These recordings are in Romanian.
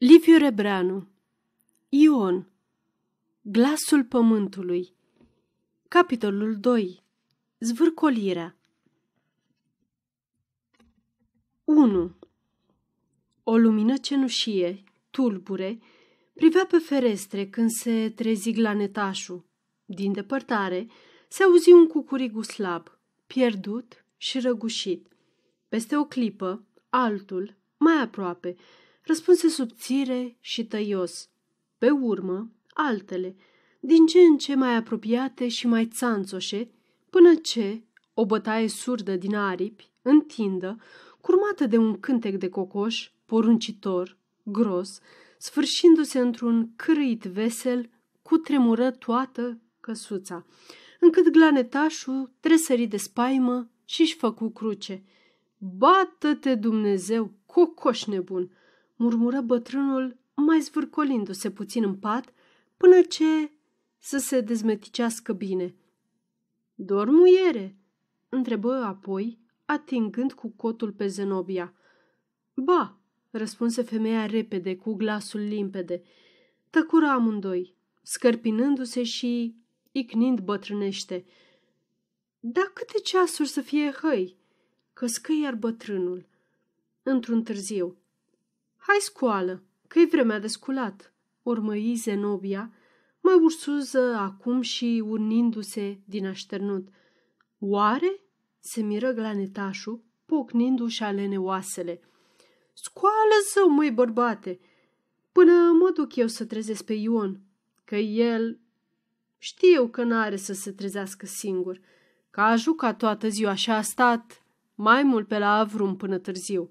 Liviu Rebreanu Ion Glasul pământului Capitolul 2 Zvârcolirea 1. O lumină cenușie, tulbure, privea pe ferestre când se trezi glanetașul. Din depărtare se auzi un cucurigu slab, pierdut și răgușit. Peste o clipă, altul, mai aproape, răspunse subțire și tăios. Pe urmă, altele, din ce în ce mai apropiate și mai țanțoșe, până ce o bătaie surdă din aripi, întindă, curmată de un cântec de cocoș, poruncitor, gros, sfârșindu-se într-un cârâit vesel, cu tremură toată căsuța, încât glanetașul tresări de spaimă și-și făcu cruce. Bată-te, Dumnezeu, cocoș nebun! Murmură bătrânul, mai zvârcolindu-se puțin în pat, până ce să se dezmeticească bine. Dormuiere? întrebă apoi, atingând cu cotul pe Zenobia. Ba, răspunse femeia repede, cu glasul limpede. Tăcură amândoi, scărpinându-se și icnind bătrânește. Da câte ceasuri să fie hăi? Căscă iar bătrânul. Într-un târziu. Hai scoală, că e vremea de sculat, urmăi Zenobia, mai ursuză acum și urnindu-se din așternut. Oare? se miră glanetașul, pocnindu-și alene oasele. Scoală zău, măi bărbate, până mă duc eu să trezesc pe Ion, că el știu că n-are să se trezească singur, că a jucat toată ziua și a stat mai mult pe la avrum până târziu.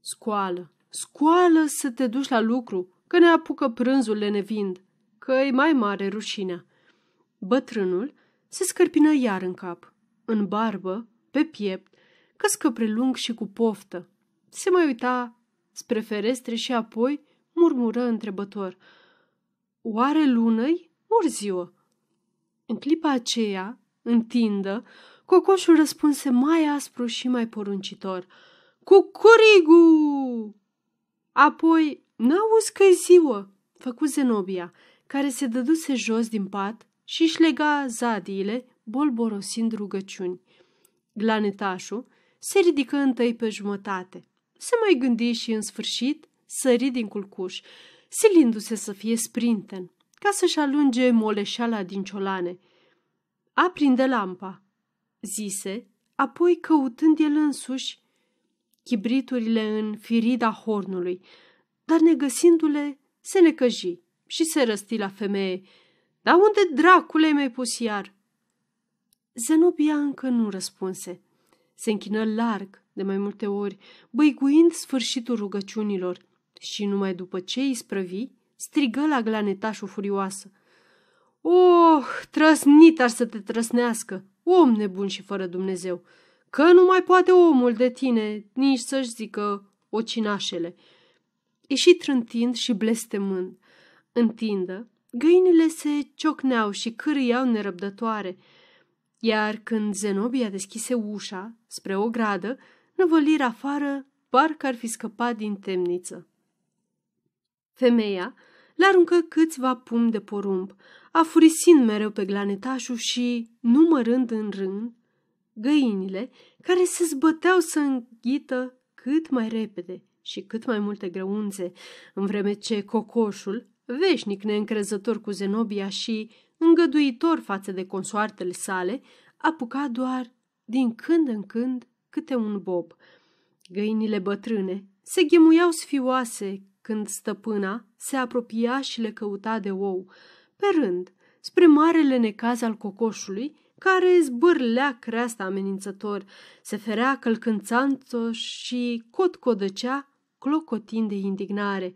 Scoală, Scoală să te duci la lucru, că ne apucă prânzul lenevind, că e mai mare rușinea. Bătrânul se scărpină iar în cap, în barbă, pe piept, căscă prelung și cu poftă. Se mai uita spre ferestre și apoi murmură întrebător. Oare lună-i ori ziua? În clipa aceea, întindă, cocoșul răspunse mai aspru și mai poruncitor. Cucurigu! Apoi, n-auzi că-i ziua, făcu Zenobia, care se dăduse jos din pat și își lega zadiile, bolborosind rugăciuni. Glanetașul se ridică întâi pe jumătate. Se mai gândi și, în sfârșit, sări din culcuș, silindu-se să fie sprinten, ca să-și alunge moleșala din ciolane. Aprinde lampa, zise, apoi căutând el însuși chibriturile în firida hornului, dar negăsindu-le, se necăji și se răsti la femeie. Dar unde dracule mi-ai pus iar? Zenobia încă nu răspunse. Se închină larg de mai multe ori, băiguind sfârșitul rugăciunilor și numai după ce îi sprăvi, strigă la glanetașul furioasă. Oh, trăsnit ar să te trăsnească, om nebun și fără Dumnezeu! Că nu mai poate omul de tine nici să-și zică ocinașele. Ieși trântind și blestemând. Întindă, găinile se ciocneau și cârâiau nerăbdătoare, iar când Zenobia deschise ușa spre o gradă, năvălire afară, parcă ar fi scăpat din temniță. Femeia le aruncă câțiva pum de porumb, afurisind mereu pe glanetașul și, numărând în rând, găinile care se zbăteau să înghită cât mai repede și cât mai multe grăunțe, în vreme ce cocoșul, veșnic neîncrezător cu Zenobia și îngăduitor față de consoartele sale, apuca doar din când în când câte un bob. Găinile bătrâne se ghemuiau sfioase când stăpâna se apropia și le căuta de ou, pe rând, spre marele necaz al cocoșului, care zbârlea creasta amenințător, se ferea călcânțanțo și cot-codăcea, clocotind de indignare.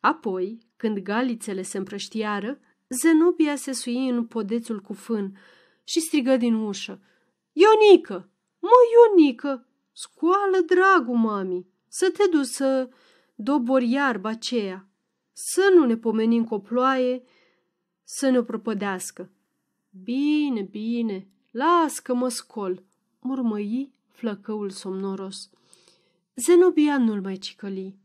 Apoi, când galițele se împrăștiară, Zenobia se sui în podețul cu fân și strigă din ușă. Ionică! Mă, Ionică! Scoală, dragul mami! Să te duci să dobori iarba aceea! Să nu ne pomenim cu o ploaie, să ne propădească. Bine, bine, las că mă scol, murmăi flăcăul somnoros. Zenobia nu-l mai cicăli.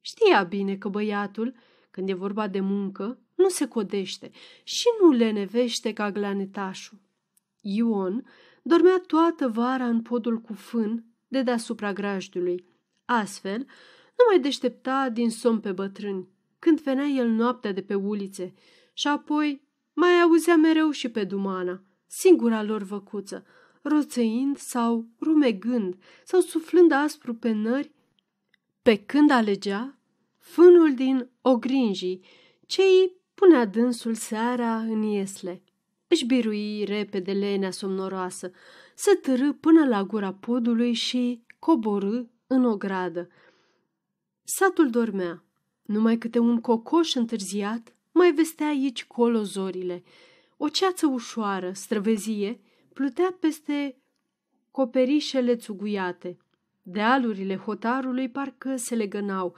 Știa bine că băiatul, când e vorba de muncă, nu se codește și nu le nevește ca glanetașul. Ion dormea toată vara în podul cu fân de deasupra grajdului. Astfel, nu mai deștepta din somn pe bătrâni, când venea el noaptea de pe ulițe, și apoi mai auzea mereu și pe Dumana, singura lor văcuță, roțăind sau rumegând sau suflând aspru pe nări, pe când alegea fânul din ogrinjii, ce îi punea dânsul seara în iesle. Își birui repede lenea somnoroasă, se târâ până la gura podului și coborâ în o gradă. Satul dormea. Numai câte un cocoș întârziat mai vestea aici colo zorile. O ceață ușoară, străvezie, plutea peste coperișele țuguiate. Dealurile hotarului parcă se legănau,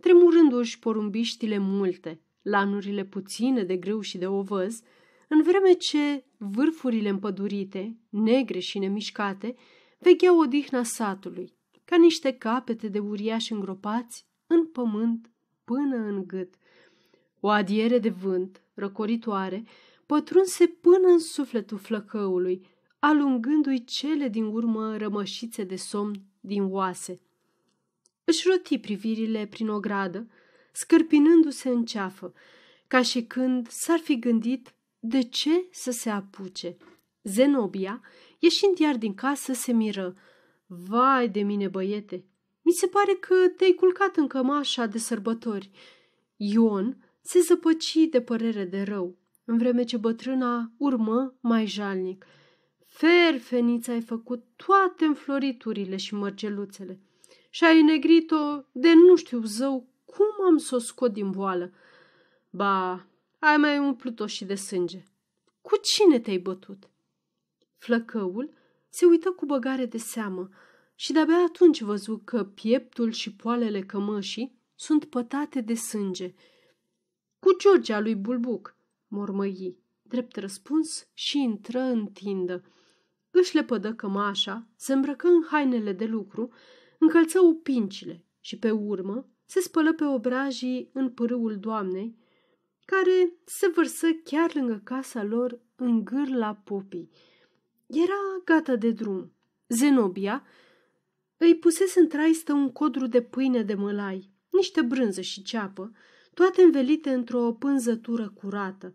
tremurându-și porumbiștile multe, lanurile puține de grâu și de ovăz, în vreme ce vârfurile împădurite, negre și nemișcate, vegheau odihna satului, ca niște capete de uriași îngropați în pământ până în gât. O adiere de vânt, răcoritoare, pătrunse până în sufletul flăcăului, alungându-i cele din urmă rămășițe de somn din oase. Își roti privirile prin o gradă, scărpinându-se în ceafă, ca și când s-ar fi gândit de ce să se apuce. Zenobia, ieșind iar din casă, se miră. Vai de mine, băiete! Mi se pare că te-ai culcat în cămașa de sărbători. Ion se zăpăci de părere de rău, în vreme ce bătrâna urmă mai jalnic. Ferfenița ai făcut toate înfloriturile și mărgeluțele și ai negrit-o de nu știu zău cum am să o scot din boală. Ba, ai mai umplut-o și de sânge. Cu cine te-ai bătut? Flăcăul se uită cu băgare de seamă și de-abia atunci văzu că pieptul și poalele cămășii sunt pătate de sânge. Cu Georgia lui Bulbuc, mormăi, drept răspuns și intră în tindă. Își lepădă cămașa, se îmbrăcă în hainele de lucru, încălță upincile și pe urmă se spălă pe obrajii în pârâul doamnei, care se vărsă chiar lângă casa lor în gârla popii. Era gata de drum. Zenobia îi pusese în traistă un codru de pâine de mălai, niște brânză și ceapă, toate învelite într-o pânzătură curată.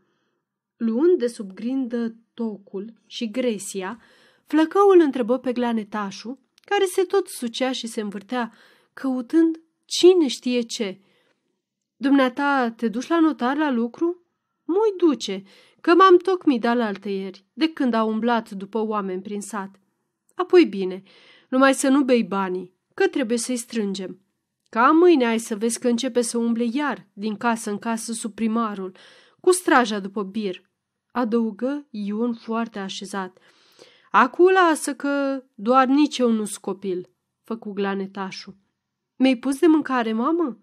Luând de sub grindă tocul și gresia, flăcăul întrebă pe glanetașul, care se tot sucea și se învârtea, căutând cine știe ce. Dumneata, te duci la notar la lucru? Mui duce, că m-am tocmit de ieri, de când a umblat după oameni prin sat. Apoi bine, numai să nu bei banii, că trebuie să-i strângem. Ca mâine ai să vezi că începe să umble iar din casă în casă sub primarul, cu straja după bir, adăugă Ion foarte așezat. Acu lasă că doar nici eu nu-s copil, făcu glanetașul. Mi-ai pus de mâncare, mamă?"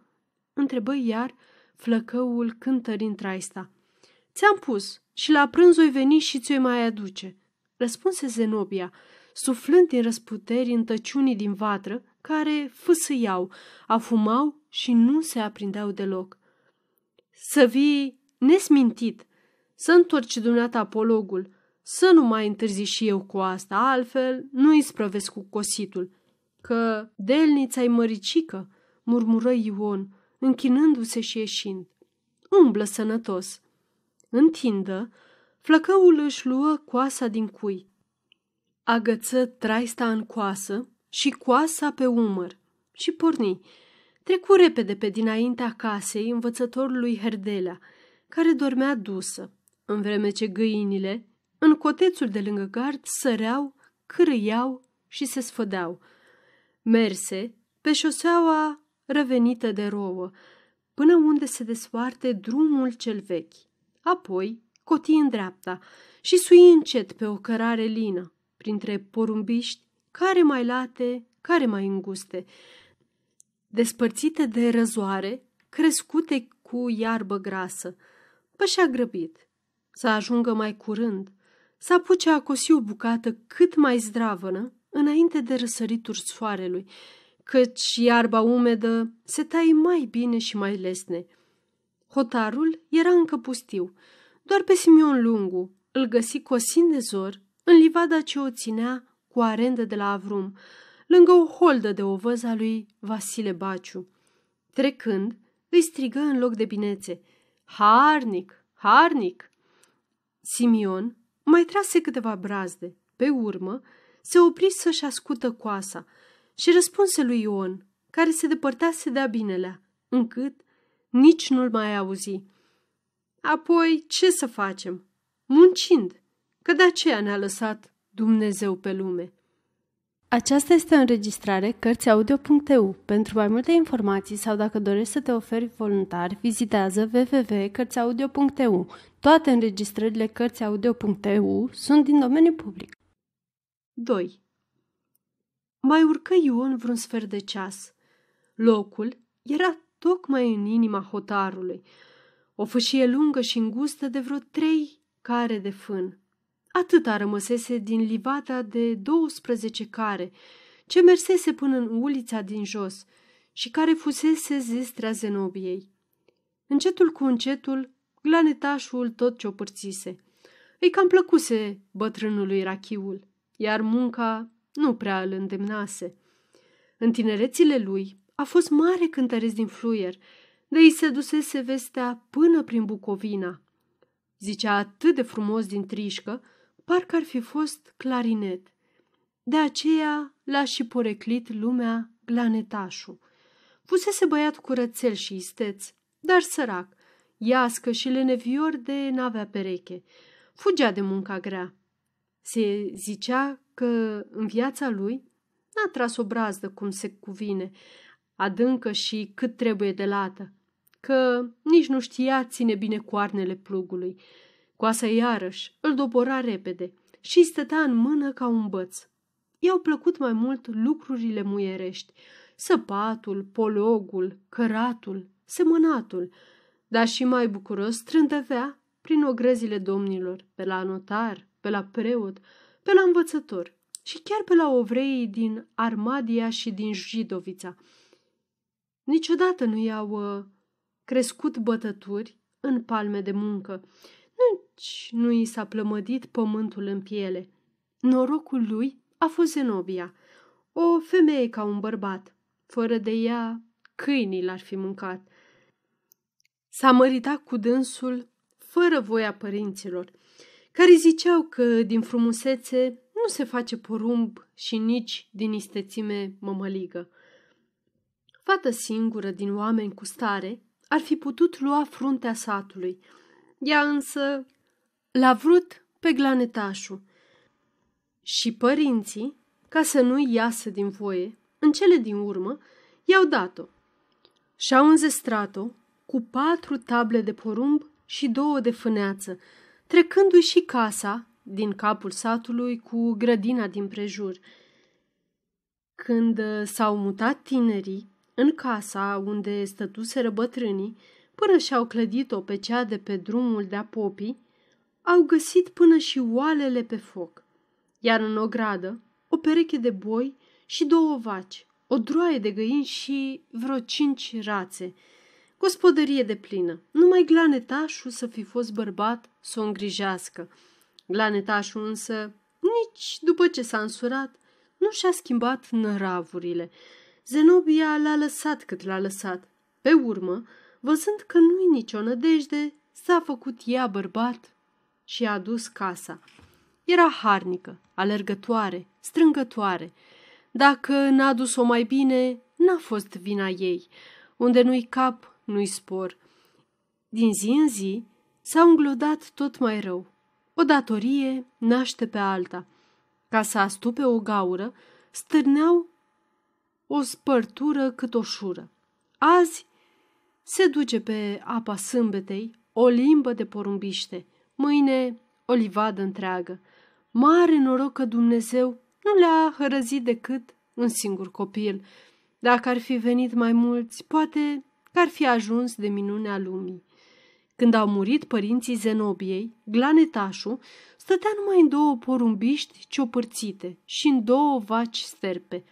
întrebă iar flăcăul cântărind traista. Ți-am pus și la prânz oi veni și ți-o mai aduce, răspunse Zenobia, suflând din răsputeri în tăciunii din vatră, care fâsâiau, afumau și nu se aprindeau deloc. Să vii nesmintit, să întorci dumneata apologul, să nu mai întârzi și eu cu asta, altfel nu-i sprăvesc cu cositul, că delnița-i măricică, murmură Ion, închinându-se și ieșind. Umblă sănătos. Întindă, flăcăul își luă coasa din cui. Agăță traista în coasă și coasa pe umăr și porni. Trecu repede pe dinaintea casei învățătorului Herdelea, care dormea dusă, în vreme ce găinile, în cotețul de lângă gard, săreau, cârâiau și se sfădeau. Merse pe șoseaua răvenită de rouă, până unde se despoarte drumul cel vechi. Apoi coti în dreapta și sui încet pe o cărare lină, printre porumbiști, care mai late, care mai înguste, despărțite de răzoare, crescute cu iarbă grasă. Pășea grăbit, să ajungă mai curând, să apuce a cosi o bucată cât mai zdravănă înainte de răsăritul soarelui, căci iarba umedă se taie mai bine și mai lesne. Hotarul era încă pustiu. Doar pe Simion Lungu îl găsi cosind de zor în livada ce o ținea cu arendă de la Avrum, lângă o holdă de ovăza lui Vasile Baciu. Trecând, îi strigă în loc de binețe, Harnic, harnic! Simion mai trase câteva brazde. Pe urmă, se opri să-și ascută coasa și răspunse lui Ion, care se depărtase de-a binelea, încât nici nu-l mai auzi. Apoi, ce să facem? Muncind, că de aceea ne-a lăsat Dumnezeu pe lume. Aceasta este o înregistrare Cărțiaudio.eu. Pentru mai multe informații sau dacă dorești să te oferi voluntar, vizitează www.cărțiaudio.eu. Toate înregistrările Cărțiaudio.eu sunt din domeniu public. 2. Mai urcă Ion vreun sfert de ceas. Locul era tocmai în inima hotarului, o fâșie lungă și îngustă de vreo trei care de fân. Atâta rămăsese din livada de 12 care, ce mersese până în ulița din jos și care fusese zestrea Zenobiei. Încetul cu încetul, glanetașul tot ce o părțise. Îi cam plăcuse bătrânului rachiul, iar munca nu prea îl îndemnase. În tinerețile lui a fost mare cântăreț din fluier, de îi se dusese vestea până prin Bucovina. Zicea atât de frumos din trișcă, parcă ar fi fost clarinet. De aceea l-a și poreclit lumea glanetașul. Fusese băiat curățel și isteț, dar sărac, iască și lenevior de n-avea pereche. Fugea de munca grea. Se zicea că în viața lui n-a tras o brazdă cum se cuvine, adâncă și cât trebuie de lată, că nici nu știa ține bine coarnele plugului, Coasa iarăși îl dobora repede și stătea în mână ca un băț. I-au plăcut mai mult lucrurile muierești, săpatul, pologul, căratul, semănatul, dar și mai bucuros trândăvea prin ogrăzile domnilor, pe la notar, pe la preot, pe la învățător și chiar pe la ovreii din Armadia și din Jidovița. Niciodată nu i-au uh, crescut bătături în palme de muncă nici nu i s-a plămădit pământul în piele. Norocul lui a fost Zenobia, o femeie ca un bărbat. Fără de ea, câinii l-ar fi mâncat. S-a măritat cu dânsul fără voia părinților, care ziceau că din frumusețe nu se face porumb și nici din istețime mămăligă. Fată singură din oameni cu stare ar fi putut lua fruntea satului – ea însă l-a vrut pe glanetașul și părinții, ca să nu iasă din voie, în cele din urmă, i-au dat-o. Și-au înzestrat-o cu patru table de porumb și două de fâneață, trecându-i și casa din capul satului cu grădina din prejur. Când s-au mutat tinerii în casa unde stătuseră bătrânii, până și-au clădit-o pe cea de pe drumul de-a popii, au găsit până și oalele pe foc, iar în ogradă o pereche de boi și două vaci, o droaie de găini și vreo cinci rațe. Gospodărie de plină, numai glanetașul să fi fost bărbat să o îngrijească. Glanetașul însă, nici după ce s-a însurat, nu și-a schimbat năravurile. Zenobia l-a lăsat cât l-a lăsat. Pe urmă, Văzând că nu-i nicio nădejde, s-a făcut ea bărbat și a adus casa. Era harnică, alergătoare, strângătoare. Dacă n-a dus-o mai bine, n-a fost vina ei. Unde nu-i cap, nu-i spor. Din zi în zi s-a înglodat tot mai rău. O datorie naște pe alta. Ca să astupe o gaură, stârneau o spărtură cât o șură. Azi se duce pe apa sâmbetei o limbă de porumbiște, mâine o livadă întreagă. Mare noroc că Dumnezeu nu le-a hărăzit decât un singur copil. Dacă ar fi venit mai mulți, poate că ar fi ajuns de minunea lumii. Când au murit părinții Zenobiei, Glanetașul stătea numai în două porumbiști ciopărțite și în două vaci sterpe.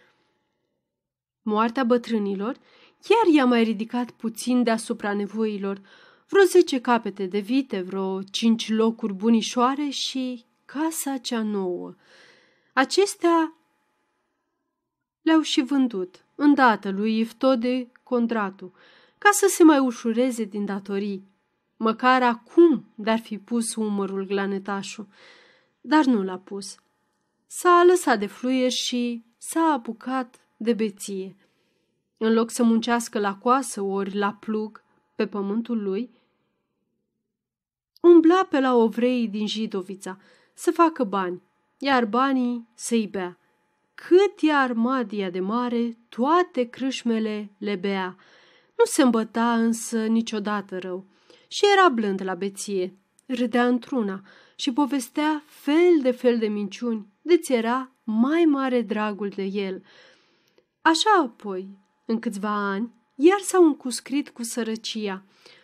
Moartea bătrânilor chiar i-a mai ridicat puțin deasupra nevoilor, vreo zece capete de vite, vreo cinci locuri bunișoare și casa cea nouă. Acestea le-au și vândut, îndată lui Iftode contratul, ca să se mai ușureze din datorii. Măcar acum dar fi pus umărul glanetașul, dar nu l-a pus. S-a lăsat de fluier și s-a apucat de beție. În loc să muncească la coasă ori la plug pe pământul lui, umbla pe la ovrei din Jidovița să facă bani, iar banii să-i bea. Cât e armadia de mare, toate crâșmele le bea. Nu se îmbăta însă niciodată rău și era blând la beție. Râdea într-una și povestea fel de fel de minciuni, de era mai mare dragul de el. Așa apoi, în câțiva ani, iar s-au încuscrit cu sărăcia.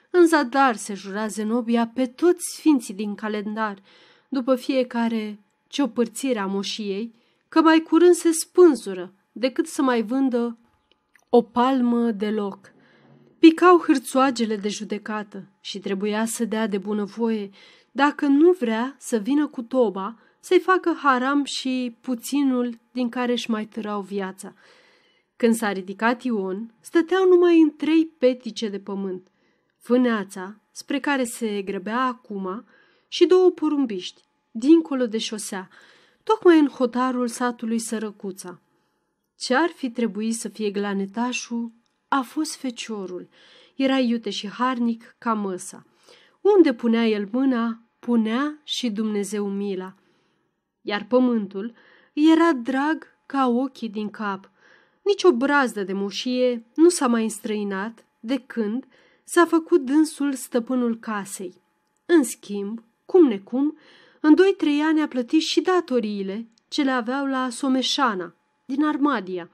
În zadar se jura Zenobia pe toți sfinții din calendar, după fiecare ciopărțire a moșiei, că mai curând se spânzură decât să mai vândă o palmă de loc. Picau hârțoagele de judecată și trebuia să dea de bunăvoie, dacă nu vrea să vină cu toba, să-i facă haram și puținul din care își mai târau viața. Când s-a ridicat Ion, stăteau numai în trei petice de pământ. Vâneața, spre care se grăbea acum, și două porumbiști, dincolo de șosea, tocmai în hotarul satului Sărăcuța. Ce ar fi trebuit să fie glanetașul, a fost feciorul. Era iute și harnic ca măsa. Unde punea el mâna, punea și Dumnezeu mila. Iar pământul era drag ca ochii din cap. Nici o brazdă de moșie nu s-a mai înstrăinat de când s-a făcut dânsul stăpânul casei. În schimb, cum necum, în doi-trei ani a plătit și datoriile ce le aveau la Someșana, din Armadia,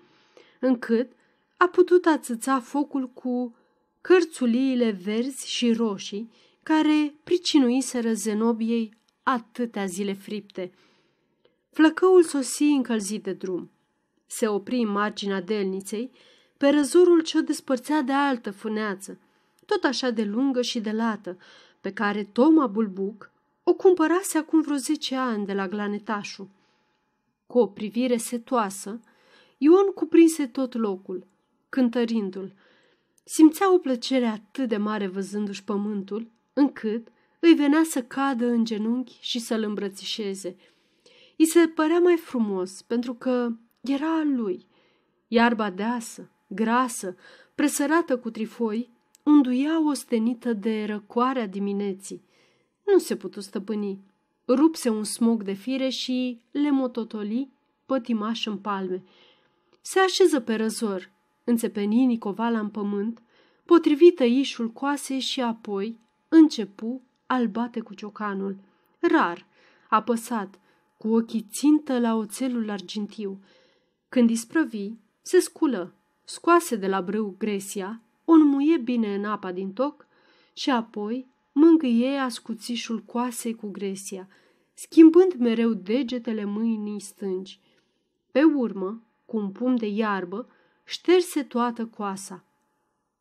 încât a putut ațăța focul cu cărțuliile verzi și roșii care pricinuiseră Zenobiei atâtea zile fripte. Flăcăul sosi încălzit de drum. Se opri în marginea delniței, pe răzurul ce o despărțea de altă fâneață, tot așa de lungă și de lată, pe care Toma Bulbuc o cumpărase acum vreo zece ani de la Glanetașu. Cu o privire setoasă, Ion cuprinse tot locul, cântărindu-l. Simțea o plăcere atât de mare văzându-și pământul, încât îi venea să cadă în genunchi și să-l îmbrățișeze. I se părea mai frumos, pentru că era al lui. Iarba deasă, grasă, presărată cu trifoi, unduia ostenită de răcoarea dimineții. Nu se putu stăpâni. Rupse un smog de fire și le mototoli pătimaș în palme. Se așeză pe răzor, înțepeni Nicovala în pământ, potrivită ișul coasei și apoi începu al bate cu ciocanul. Rar, apăsat, cu ochii țintă la oțelul argintiu. Când isprăvi, se sculă, scoase de la brâu gresia, o înmuie bine în apa din toc și apoi mângâie ascuțișul coasei cu gresia, schimbând mereu degetele mâinii stângi. Pe urmă, cu un pum de iarbă, șterse toată coasa.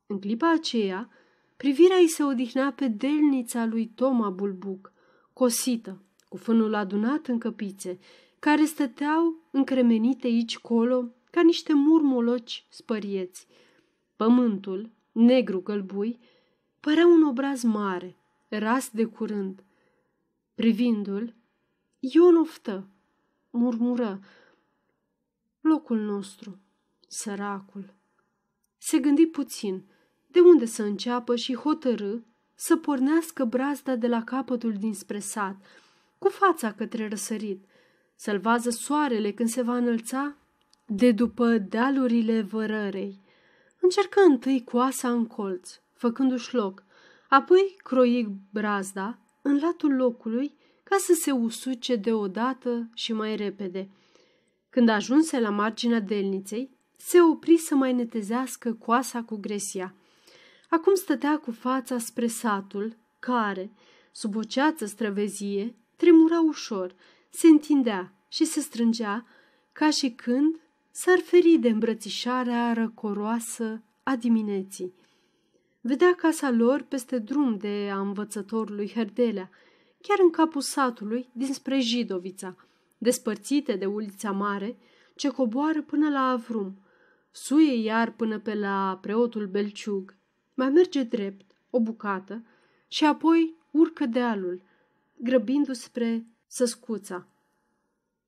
În clipa aceea, privirea îi se odihnea pe delnița lui Toma Bulbuc, cosită, cu fânul adunat în căpițe, care stăteau încremenite aici colo ca niște murmoloci spărieți. Pământul, negru gălbui, părea un obraz mare, ras de curând. Privindu-l, Ion oftă, murmură, locul nostru, săracul. Se gândi puțin de unde să înceapă și hotărâ să pornească brazda de la capătul dinspre sat, cu fața către răsărit, să-l vază soarele când se va înălța de după dealurile vărărei. Încercă întâi coasa în colț, făcându-și loc, apoi croi brazda în latul locului ca să se usuce deodată și mai repede. Când ajunse la marginea delniței, se opri să mai netezească coasa cu gresia. Acum stătea cu fața spre satul, care, sub o ceață străvezie, tremura ușor, se întindea și se strângea ca și când s-ar feri de îmbrățișarea răcoroasă a dimineții. Vedea casa lor peste drum de a învățătorului Herdelea, chiar în capul satului dinspre Jidovița, despărțite de ulița mare, ce coboară până la Avrum, suie iar până pe la preotul Belciug, mai merge drept, o bucată, și apoi urcă dealul, grăbindu-se spre Săscuța.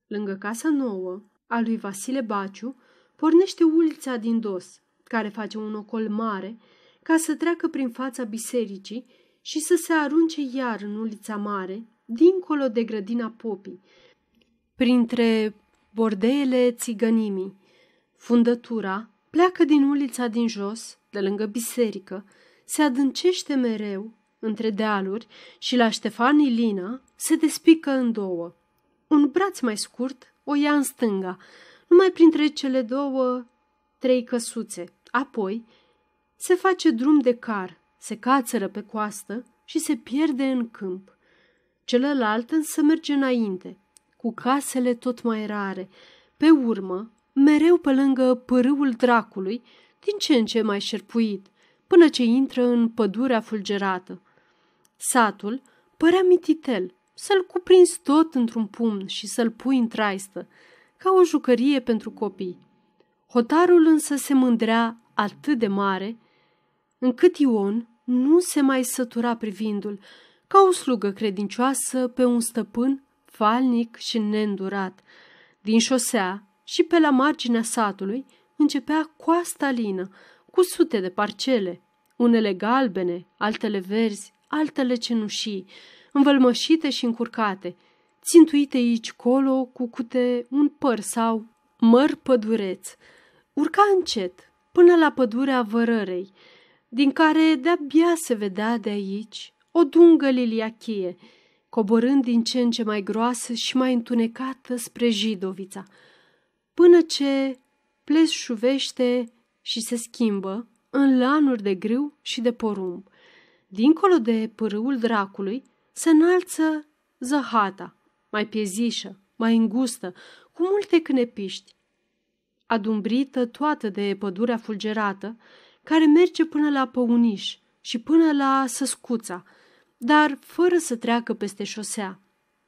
Lângă casa nouă, a lui Vasile Baciu, pornește ulița din dos, care face un ocol mare, ca să treacă prin fața bisericii și să se arunce iar în ulița mare, dincolo de grădina popii, printre bordeele țigănimii. Fundătura pleacă din ulița din jos, de lângă biserică, se adâncește mereu între dealuri și la Ștefan Ilina se despică în două. Un braț mai scurt o ia în stânga, numai printre cele două trei căsuțe. Apoi se face drum de car, se cațără pe coastă și se pierde în câmp. Celălalt însă merge înainte, cu casele tot mai rare, pe urmă, mereu pe lângă pârâul dracului, din ce în ce mai șerpuit, până ce intră în pădurea fulgerată. Satul părea mititel, să-l cuprinzi tot într-un pumn și să-l pui în traistă, ca o jucărie pentru copii. Hotarul însă se mândrea atât de mare, încât Ion nu se mai sătura privindul, ca o slugă credincioasă pe un stăpân falnic și neîndurat. Din șosea și pe la marginea satului începea coasta lină, cu sute de parcele, unele galbene, altele verzi, altele cenușii, învălmășite și încurcate, țintuite aici colo cu cute un păr sau măr pădureț. Urca încet până la pădurea vărărei, din care de-abia se vedea de aici o dungă liliachie, coborând din ce în ce mai groasă și mai întunecată spre Jidovița, până ce pleșuvește și se schimbă în lanuri de grâu și de porumb. Dincolo de pârâul dracului se înalță zăhata, mai piezișă, mai îngustă, cu multe cnepiști, adumbrită toată de pădurea fulgerată, care merge până la Păuniș și până la Săscuța, dar fără să treacă peste șosea.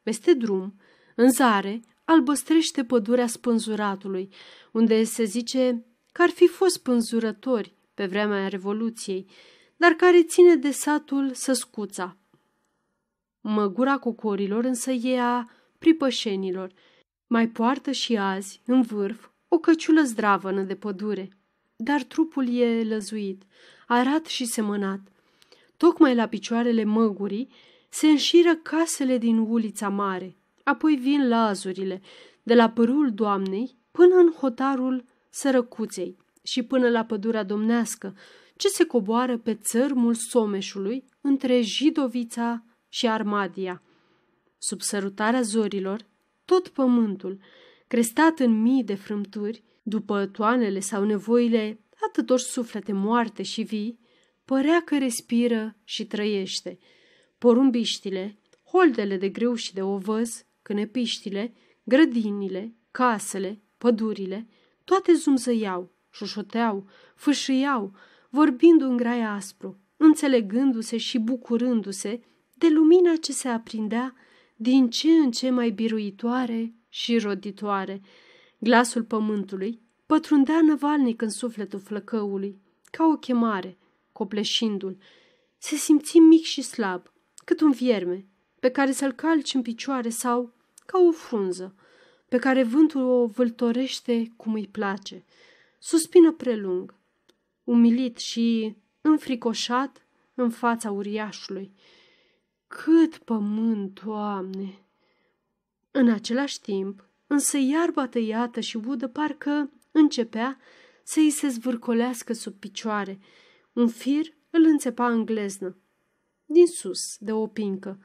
Peste drum, în zare, albăstrește pădurea spânzuratului, unde se zice că ar fi fost spânzurători pe vremea Revoluției, dar care ține de satul Săscuța. Măgura cocorilor însă e a pripășenilor. Mai poartă și azi, în vârf, o căciulă zdravănă de pădure, dar trupul e lăzuit, arat și semănat. Tocmai la picioarele măgurii se înșiră casele din ulița mare, apoi vin lazurile, de la părul doamnei până în hotarul sărăcuței și până la pădurea domnească, ce se coboară pe țărmul Someșului între Jidovița și Armadia. Sub sărutarea zorilor, tot pământul, crestat în mii de frâmturi, după toanele sau nevoile atâtor suflete moarte și vii, părea că respiră și trăiește. Porumbiștile, holdele de greu și de ovăz, cânepiștile, grădinile, casele, pădurile, toate zumzăiau, șoșoteau, fâșâiau, vorbind un grai aspru, înțelegându-se și bucurându-se de lumina ce se aprindea din ce în ce mai biruitoare și roditoare. Glasul pământului pătrundea năvalnic în sufletul flăcăului, ca o chemare, copleșindu-l. Se simți mic și slab, cât un vierme, pe care să-l calci în picioare sau ca o frunză, pe care vântul o vâltorește cum îi place. Suspină prelung, umilit și înfricoșat în fața uriașului. Cât pământ, Doamne! În același timp, însă iarba tăiată și udă parcă începea să îi se zvârcolească sub picioare. Un fir îl înțepa în gleznă. Din sus, de o pincă,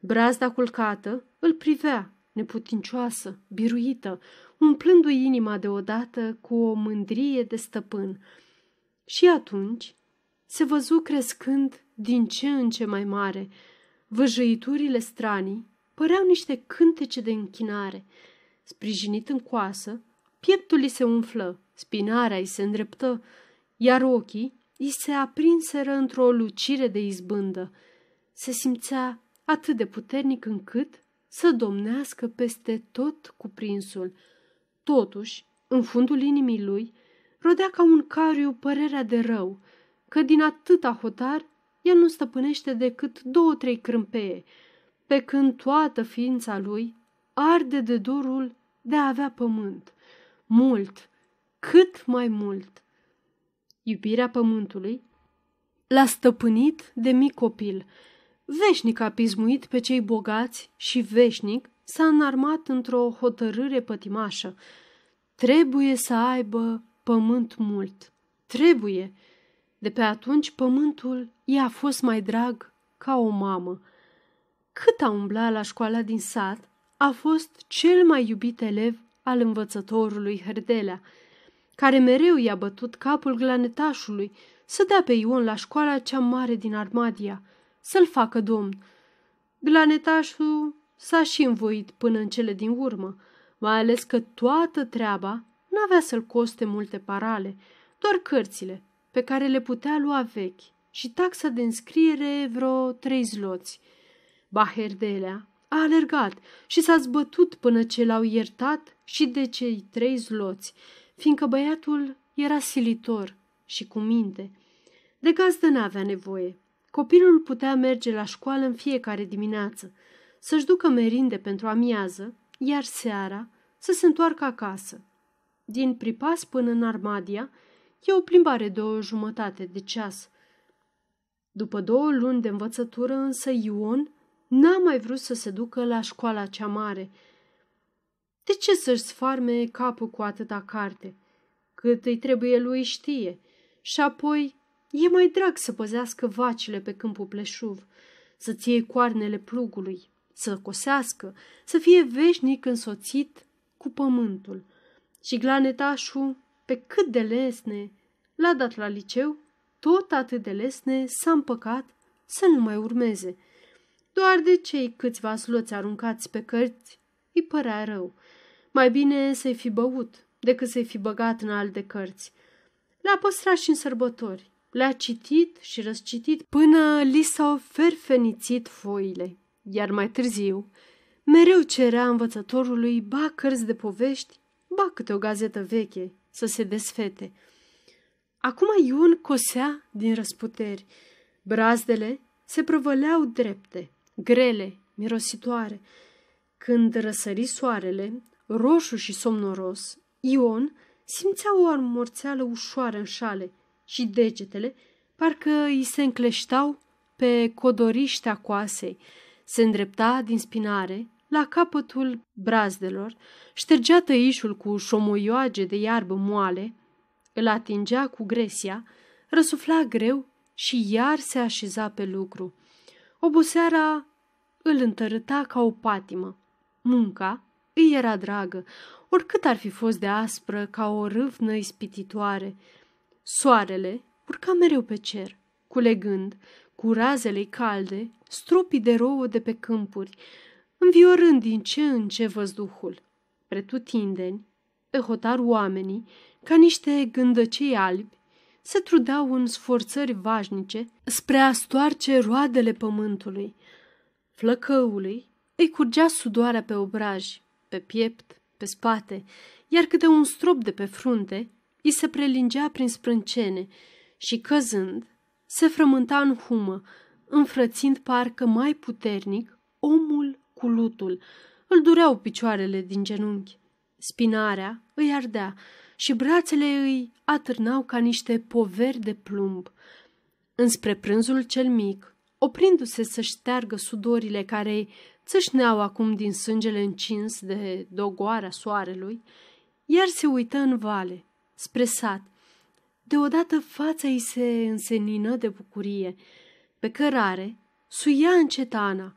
brazda culcată îl privea, neputincioasă, biruită, umplându-i inima deodată cu o mândrie de stăpân. Și atunci se văzu crescând din ce în ce mai mare, văjăiturile stranii păreau niște cântece de închinare. Sprijinit în coasă, pieptul îi se umflă, spinarea îi se îndreptă, iar ochii îi se aprinseră într-o lucire de izbândă. Se simțea atât de puternic încât să domnească peste tot cuprinsul. Totuși, în fundul inimii lui, rodea ca un cariu părerea de rău, că din atâta hotar el nu stăpânește decât două-trei crâmpeie, pe când toată ființa lui arde de dorul de a avea pământ. Mult, cât mai mult. Iubirea pământului l-a stăpânit de mic copil. Veșnic a pismuit pe cei bogați și veșnic s-a înarmat într-o hotărâre pătimașă. Trebuie să aibă pământ mult. Trebuie. De pe atunci pământul i-a fost mai drag ca o mamă. Cât a umblat la școala din sat, a fost cel mai iubit elev al învățătorului Herdelea, care mereu i-a bătut capul glanetașului să dea pe Ion la școala cea mare din Armadia, să-l facă domn. Glanetașul s-a și învoit până în cele din urmă, mai ales că toată treaba n-avea să-l coste multe parale, doar cărțile, pe care le putea lua vechi, și taxa de înscriere vreo trei zloți. Baherdelea a alergat și s-a zbătut până ce l-au iertat și de cei trei zloți, fiindcă băiatul era silitor și cu minte. De gazdă n-avea nevoie. Copilul putea merge la școală în fiecare dimineață, să-și ducă merinde pentru amiază, iar seara să se întoarcă acasă. Din Pripas până în Armadia e o plimbare de o jumătate de ceas. După două luni de învățătură, însă Ion n-a mai vrut să se ducă la școala cea mare. De ce să-și sfarme capul cu atâta carte? Cât îi trebuie lui știe. Și apoi e mai drag să păzească vacile pe câmpul pleșuv, să ție coarnele plugului, să cosească, să fie veșnic însoțit cu pământul. Și glanetașul, pe cât de lesne l-a dat la liceu, tot atât de lesne s-a împăcat să nu mai urmeze – doar de cei câțiva sloți aruncați pe cărți îi părea rău. Mai bine să-i fi băut decât să-i fi băgat în alte cărți. Le-a păstrat și în sărbători. Le-a citit și răscitit până li s-au ferfenițit foile. Iar mai târziu, mereu cerea învățătorului ba cărți de povești, ba câte o gazetă veche să se desfete. Acum Ion cosea din răsputeri. Brazdele se prăvăleau drepte grele, mirositoare. Când răsări soarele, roșu și somnoros, Ion simțea o armorțeală ușoară în șale și degetele parcă îi se încleștau pe codoriștea coasei. Se îndrepta din spinare la capătul brazdelor, ștergea tăișul cu șomoioage de iarbă moale, îl atingea cu gresia, răsufla greu și iar se așeza pe lucru. Oboseara îl întărâta ca o patimă. Munca îi era dragă, oricât ar fi fost de aspră ca o râvnă ispititoare. Soarele urca mereu pe cer, culegând, cu razele calde, stropii de rouă de pe câmpuri, înviorând din ce în ce văzduhul. Pretutindeni, pe hotar oamenii, ca niște gândăcei albi, se trudeau în sforțări vașnice spre a stoarce roadele pământului, flăcăului îi curgea sudoarea pe obraj, pe piept, pe spate, iar câte un strop de pe frunte îi se prelingea prin sprâncene și, căzând, se frământa în humă, înfrățind parcă mai puternic omul cu lutul. Îl dureau picioarele din genunchi. Spinarea îi ardea și brațele îi atârnau ca niște poveri de plumb. Înspre prânzul cel mic, oprindu-se să șteargă sudorile care țâșneau acum din sângele încins de dogoarea soarelui, iar se uită în vale, spre sat. Deodată fața îi se însenină de bucurie. Pe cărare, suia în cetana,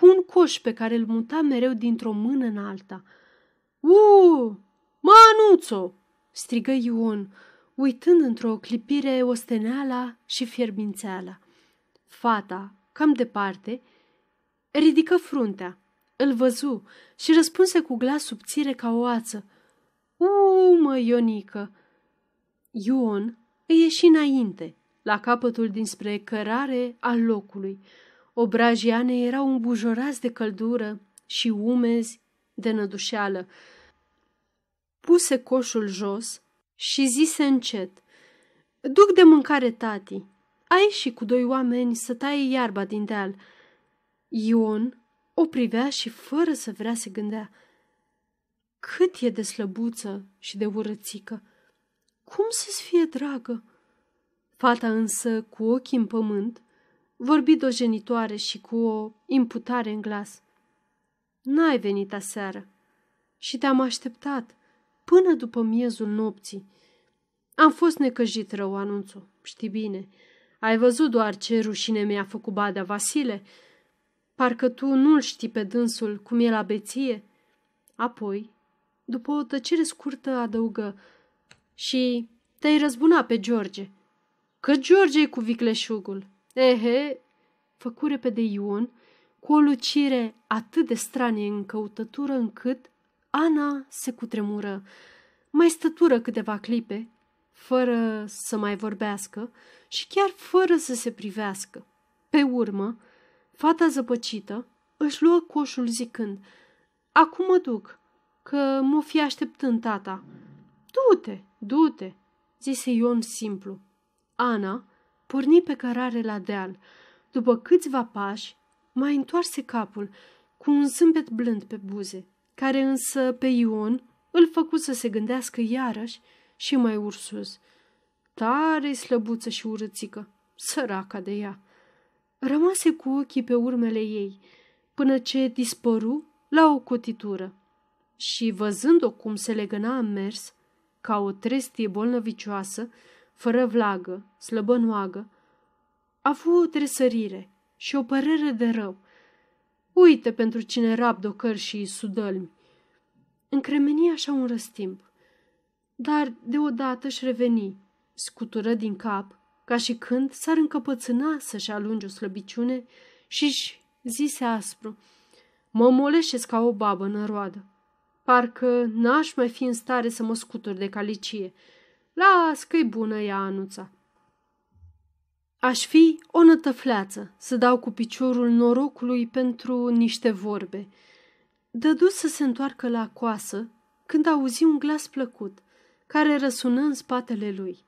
cu un coș pe care îl muta mereu dintr-o mână în alta. U, Manuțo!" strigă Ion, uitând într-o clipire osteneala și fierbințeala. Fata, cam departe, ridică fruntea, îl văzu și răspunse cu glas subțire ca o ață. U, mă, Ionică! Ion îi ieși înainte, la capătul dinspre cărare al locului. Obrajii Anei erau îmbujorați de căldură și umezi de nădușeală. Puse coșul jos și zise încet, Duc de mâncare, tati. A ieșit cu doi oameni să taie iarba din deal. Ion o privea și fără să vrea se gândea, cât e de slăbuță și de urățică. Cum să-ți fie dragă? Fata însă, cu ochii în pământ, vorbi dojenitoare și cu o imputare în glas. N-ai venit aseară și te-am așteptat până după miezul nopții. Am fost necăjit rău, anunțul, știi bine. Ai văzut doar ce rușine mi-a făcut badea Vasile? Parcă tu nu-l știi pe dânsul cum e la beție. Apoi, după o tăcere scurtă, adăugă și te-ai răzbunat pe George. Că George e cu vicleșugul. Ehe, făcu repede Ion cu o lucire atât de stranie în căutătură încât Ana se cutremură. Mai stătură câteva clipe, fără să mai vorbească și chiar fără să se privească. Pe urmă, fata zăpăcită își luă coșul zicând, Acum mă duc, că mă fi așteptând tata. Du-te, du-te, zise Ion simplu. Ana porni pe cărare la deal. După câțiva pași, mai întoarse capul cu un zâmbet blând pe buze, care însă pe Ion îl făcu să se gândească iarăși și mai ursus. Tare slăbuță și urățică, săraca de ea. Rămase cu ochii pe urmele ei, până ce dispăru la o cotitură. Și văzând-o cum se legăna în mers, ca o trestie bolnăvicioasă, fără vlagă, slăbănoagă, a avut o tresărire și o părere de rău. Uite pentru cine rabdă căr și sudălmi. Încremeni așa un răstimp, dar deodată își reveni, scutură din cap, ca și când s-ar încăpățâna să-și alunge o slăbiciune și-și zise aspru, mă moleșesc ca o babă năroadă. Parcă n-aș mai fi în stare să mă scutur de calicie. Las că-i bună ea, anuța. Aș fi o nătăfleață să dau cu piciorul norocului pentru niște vorbe. Dădu să se întoarcă la coasă când auzi un glas plăcut, care răsună în spatele lui.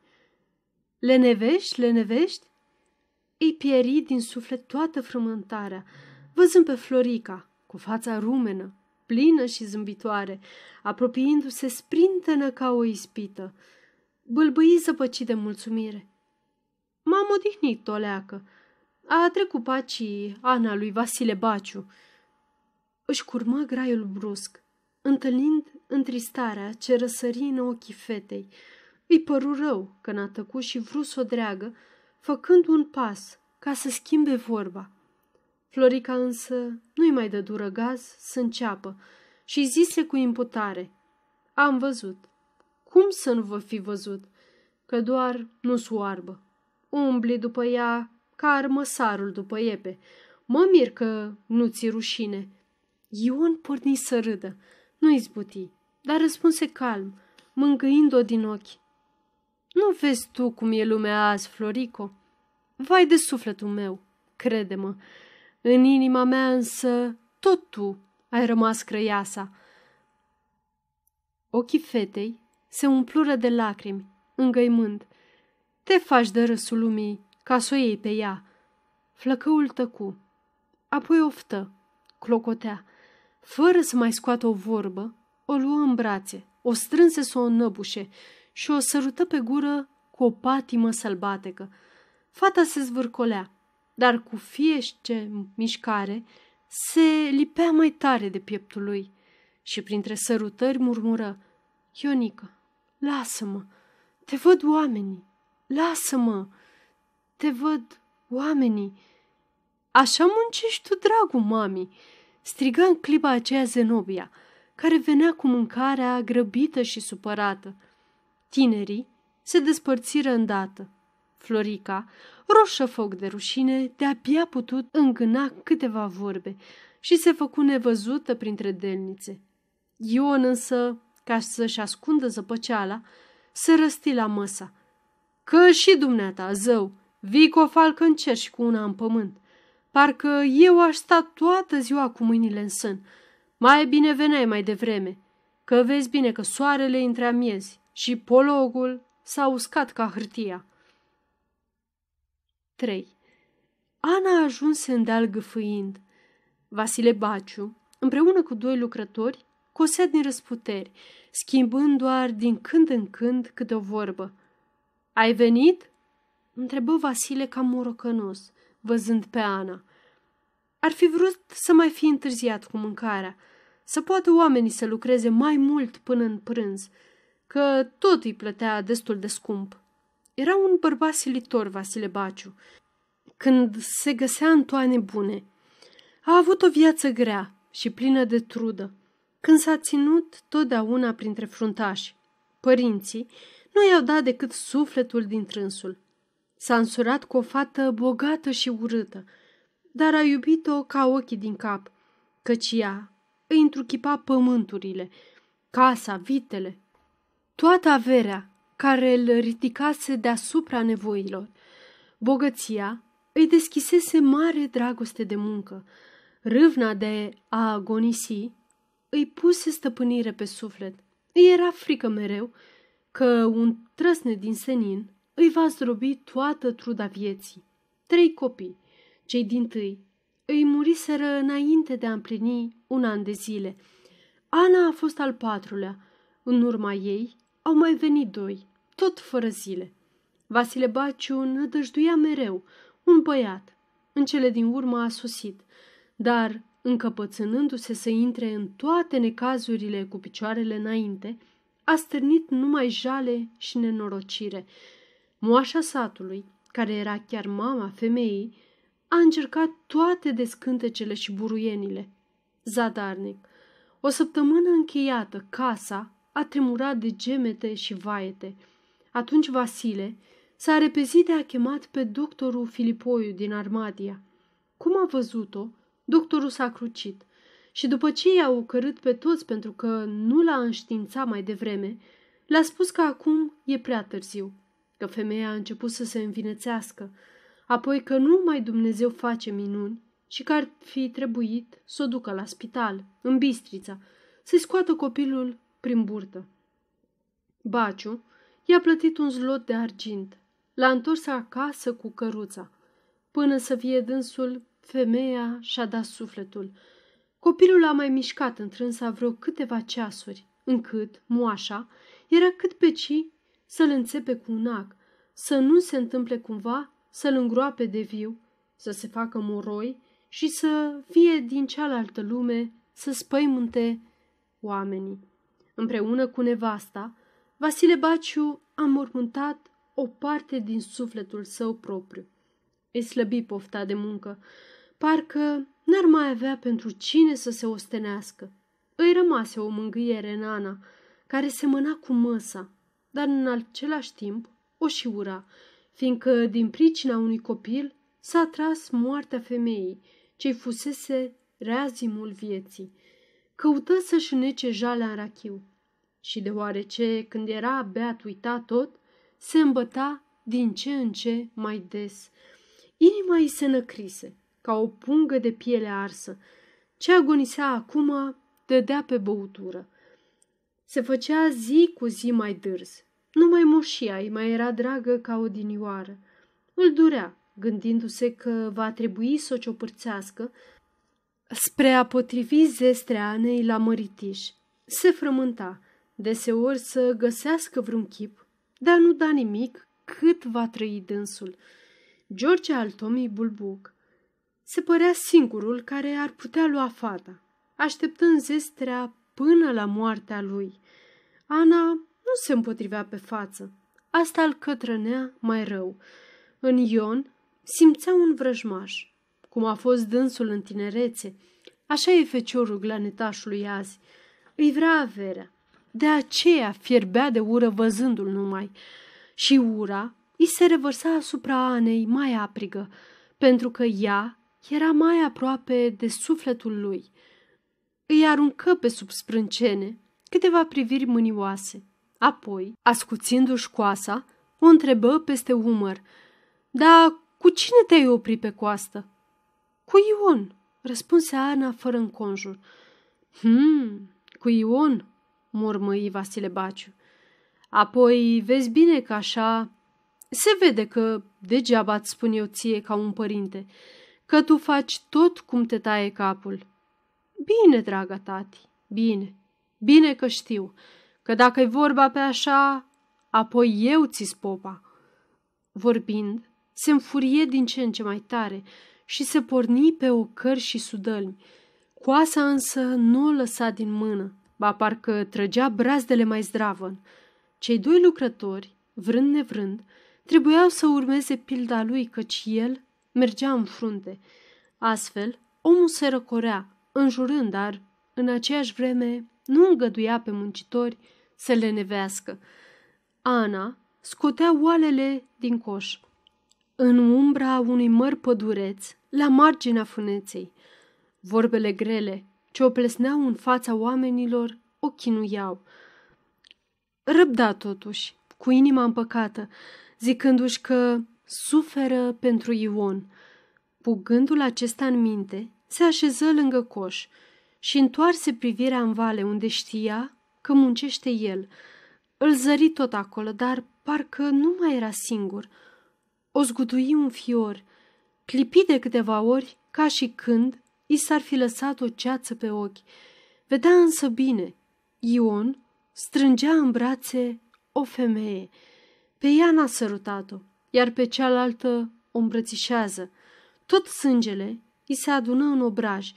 Le nevești, le nevești? Îi pieri din suflet toată frământarea, văzând pe Florica, cu fața rumenă, plină și zâmbitoare, apropiindu-se sprintenă ca o ispită. Bâlbâi zăpăcit de mulțumire. M-am odihnit, toleacă. A trecut pacii Ana lui Vasile Baciu. Își curmă graiul brusc, întâlnind întristarea ce răsări în ochii fetei. Îi păru rău că n-a tăcut și vrut să o dreagă, făcând un pas ca să schimbe vorba. Florica însă nu-i mai dă dură gaz să înceapă și zise cu imputare. Am văzut. Cum să nu vă fi văzut? Că doar nu soarbă. Umbli după ea ca armăsarul după iepe. Mă mir că nu ți rușine. Ion porni să râdă. Nu izbuti, dar răspunse calm, mângâind-o din ochi. Nu vezi tu cum e lumea azi, Florico? Vai de sufletul meu, crede-mă, în inima mea însă tot tu ai rămas crăiasa. Ochii fetei se umplură de lacrimi, îngăimând. Te faci de râsul lumii ca să o iei pe ea. Flăcăul tăcu, apoi oftă, clocotea. Fără să mai scoată o vorbă, o luă în brațe, o strânse să o năbușe și o sărută pe gură cu o patimă sălbatecă. Fata se zvârcolea, dar cu fiește mișcare se lipea mai tare de pieptul lui și printre sărutări murmură, Ionică, lasă-mă, te văd oamenii, lasă-mă, te văd oamenii. Așa muncești tu, dragul mami, striga în clipa aceea Zenobia, care venea cu mâncarea grăbită și supărată. Tinerii se despărțiră îndată. Florica roșă foc de rușine, de-abia putut îngâna câteva vorbe și se făcu nevăzută printre delnițe. Ion însă ca să-și ascundă zăpăceala, să răsti la măsa. Că și dumneata, zău, vii cu o falcă în cer și cu una în pământ. Parcă eu aș sta toată ziua cu mâinile în sân. Mai bine veneai mai devreme, că vezi bine că soarele intre miezi și pologul s-a uscat ca hârtia. 3. Ana ajunse în deal gâfâind. Vasile Baciu, împreună cu doi lucrători, cosea din răsputeri, schimbând doar din când în când câte o vorbă. Ai venit?" întrebă Vasile cam morocănos, văzând pe Ana. Ar fi vrut să mai fi întârziat cu mâncarea, să poată oamenii să lucreze mai mult până în prânz, că tot îi plătea destul de scump. Era un bărbat silitor, Vasile Baciu. Când se găsea în toane bune, a avut o viață grea și plină de trudă, când s-a ținut totdeauna printre fruntași. Părinții nu i-au dat decât sufletul din trânsul. S-a însurat cu o fată bogată și urâtă, dar a iubit-o ca ochii din cap, căci ea îi întruchipa pământurile, casa, vitele, toată averea care îl ridicase deasupra nevoilor. Bogăția îi deschisese mare dragoste de muncă, râvna de a agonisi îi puse stăpânire pe suflet. Îi era frică mereu că un trăsne din senin îi va zdrobi toată truda vieții. Trei copii, cei din tâi, îi muriseră înainte de a împlini un an de zile. Ana a fost al patrulea. În urma ei au mai venit doi, tot fără zile. Vasile Baciu nădăjduia mereu un băiat. În cele din urmă a sosit, dar, încăpățânându-se să intre în toate necazurile cu picioarele înainte, a stârnit numai jale și nenorocire. Moașa satului, care era chiar mama femeii, a încercat toate descântecele și buruienile. Zadarnic. O săptămână încheiată, casa a tremurat de gemete și vaete. Atunci Vasile s-a repezit de a chemat pe doctorul Filipoiu din Armadia. Cum a văzut-o, doctorul s-a crucit și după ce i-a ocărât pe toți pentru că nu l-a înștiințat mai devreme, le-a spus că acum e prea târziu, că femeia a început să se învinețească, apoi că nu mai Dumnezeu face minuni și că ar fi trebuit să o ducă la spital, în Bistrița, să-i scoată copilul prin burtă. Baciu i-a plătit un zlot de argint, l-a întors acasă cu căruța. Până să fie dânsul, femeia și-a dat sufletul. Copilul a mai mișcat întrânsa vreo câteva ceasuri, încât, moașa, era cât pe ci să-l înțepe cu un ac, să nu se întâmple cumva să-l îngroape de viu, să se facă moroi și să fie din cealaltă lume să spăimânte oamenii. Împreună cu nevasta, Vasile Baciu a mormântat o parte din sufletul său propriu. Îi slăbi pofta de muncă, parcă n-ar mai avea pentru cine să se ostenească. Îi rămase o mângâiere în Ana, care semăna cu măsa, dar în același timp o și ura, fiindcă din pricina unui copil s-a tras moartea femeii, ce fusese reazimul vieții. Căută să-și nece jalea în rachiu și deoarece când era beat uitat tot, se îmbăta din ce în ce mai des. Inima îi se năcrise, ca o pungă de piele arsă. Ce agonisea acum dădea pe băutură. Se făcea zi cu zi mai dârz. Numai moșia îi mai era dragă ca o dinioară. Îl durea, gândindu-se că va trebui să o ciopărțească spre a potrivi zestrea Anei la măritiș. Se frământa, deseori să găsească vreun chip, dar nu da nimic cât va trăi dânsul. George al Tomii Bulbuc se părea singurul care ar putea lua fata, așteptând zestrea până la moartea lui. Ana nu se împotrivea pe față. Asta îl cătrănea mai rău. În Ion simțea un vrăjmaș. Cum a fost dânsul în tinerețe, așa e feciorul glanetașului azi. Îi vrea averea. De aceea fierbea de ură văzându-l numai. Și ura îi se revărsa asupra Anei mai aprigă, pentru că ea era mai aproape de sufletul lui. Îi aruncă pe sub sprâncene câteva priviri mânioase. Apoi, ascuțindu-și coasa, o întrebă peste umăr. Dar cu cine te-ai oprit pe coastă?" Cu Ion," răspunse Ana fără înconjur. Hmm, cu Ion," mormăi Vasile Baciu. Apoi vezi bine că așa... Se vede că degeaba îți spun eu ție ca un părinte, că tu faci tot cum te taie capul. Bine, draga tati, bine, bine că știu, că dacă e vorba pe așa, apoi eu ți popa. Vorbind, se înfurie din ce în ce mai tare și se porni pe ocări și sudălmi. Coasa însă nu o lăsa din mână, ba parcă trăgea brazdele mai zdravăn. Cei doi lucrători, vrând nevrând, trebuiau să urmeze pilda lui, căci el mergea în frunte. Astfel, omul se răcorea, înjurând, dar în aceeași vreme nu îngăduia pe muncitori să le nevească. Ana scotea oalele din coș. În umbra unui măr pădureț, la marginea fâneței, vorbele grele ce o plesneau în fața oamenilor o chinuiau. Răbda totuși, cu inima împăcată, zicându-și că suferă pentru Ion. Pugându-l acesta în minte, se așeză lângă coș și întoarse privirea în vale unde știa că muncește el. Îl zări tot acolo, dar parcă nu mai era singur. O zgudui un fior, clipi de câteva ori ca și când i s-ar fi lăsat o ceață pe ochi. Vedea însă bine. Ion strângea în brațe o femeie. Pe ea n-a sărutat-o, iar pe cealaltă o îmbrățișează. Tot sângele îi se adună în obraj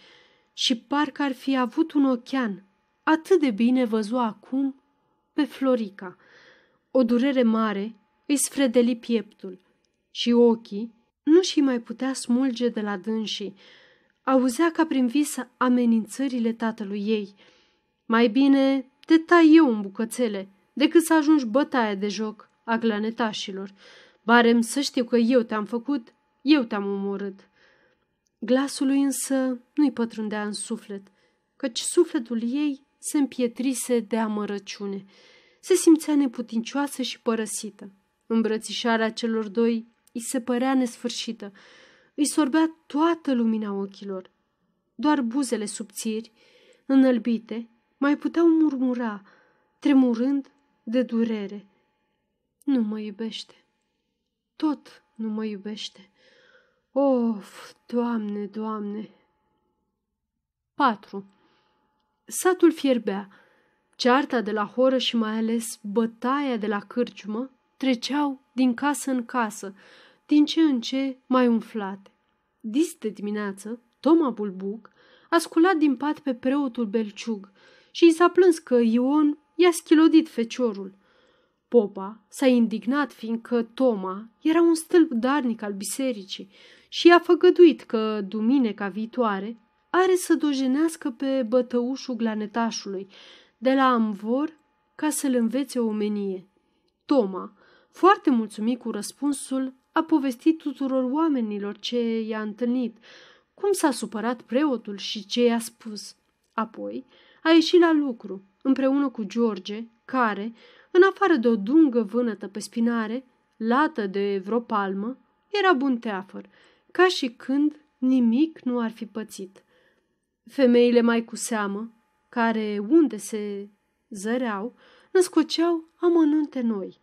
și parcă ar fi avut un ochean. Atât de bine văzu acum pe Florica. O durere mare îi sfredeli pieptul și ochii nu și mai putea smulge de la dânsii. Auzea ca prin vis amenințările tatălui ei. Mai bine te tai eu în bucățele decât să ajungi bătaie de joc a glanetașilor. Barem să știu că eu te-am făcut, eu te-am omorât. Glasul lui însă nu-i pătrundea în suflet, căci sufletul ei se împietrise de amărăciune. Se simțea neputincioasă și părăsită. Îmbrățișarea celor doi îi se părea nesfârșită. Îi sorbea toată lumina ochilor. Doar buzele subțiri, înălbite, mai puteau murmura, tremurând de durere. Nu mă iubește. Tot nu mă iubește. Of, Doamne, Doamne! 4. Satul fierbea. Cearta de la horă și mai ales bătaia de la cârciumă treceau din casă în casă, din ce în ce mai umflate. Dis de dimineață, Toma Bulbuc a sculat din pat pe preotul Belciug și i s-a plâns că Ion i-a schilodit feciorul. Popa s-a indignat fiindcă Toma era un stâlp darnic al bisericii și i-a făgăduit că, duminica viitoare, are să dojenească pe bătăușul glanetașului de la Amvor ca să-l învețe omenie. Toma, foarte mulțumit cu răspunsul, a povestit tuturor oamenilor ce i-a întâlnit, cum s-a supărat preotul și ce i-a spus. Apoi a ieșit la lucru, împreună cu George, care, în afară de o dungă vânătă pe spinare, lată de vreo palmă, era bun teafăr, ca și când nimic nu ar fi pățit. Femeile mai cu seamă, care unde se zăreau, născoceau amănunte noi.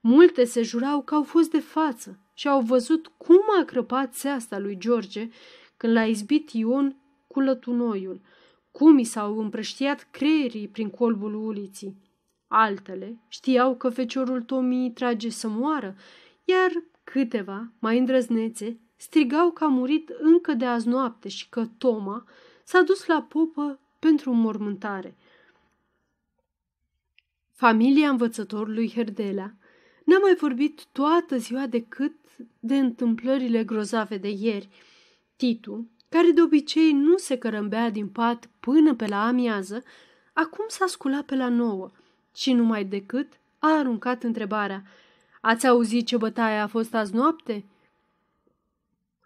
Multe se jurau că au fost de față și au văzut cum a crăpat seasta lui George când l-a izbit Ion cu lătunoiul, cum i s-au împrăștiat creierii prin colbul uliții. Altele știau că feciorul Tomii trage să moară, iar câteva, mai îndrăznețe, strigau că a murit încă de azi noapte și că Toma s-a dus la popă pentru mormântare. Familia învățătorului Herdelea n-a mai vorbit toată ziua decât de întâmplările grozave de ieri. Titu, care de obicei nu se cărămbea din pat până pe la amiază, acum s-a sculat pe la nouă și numai decât a aruncat întrebarea Ați auzit ce bătaie a fost azi noapte?"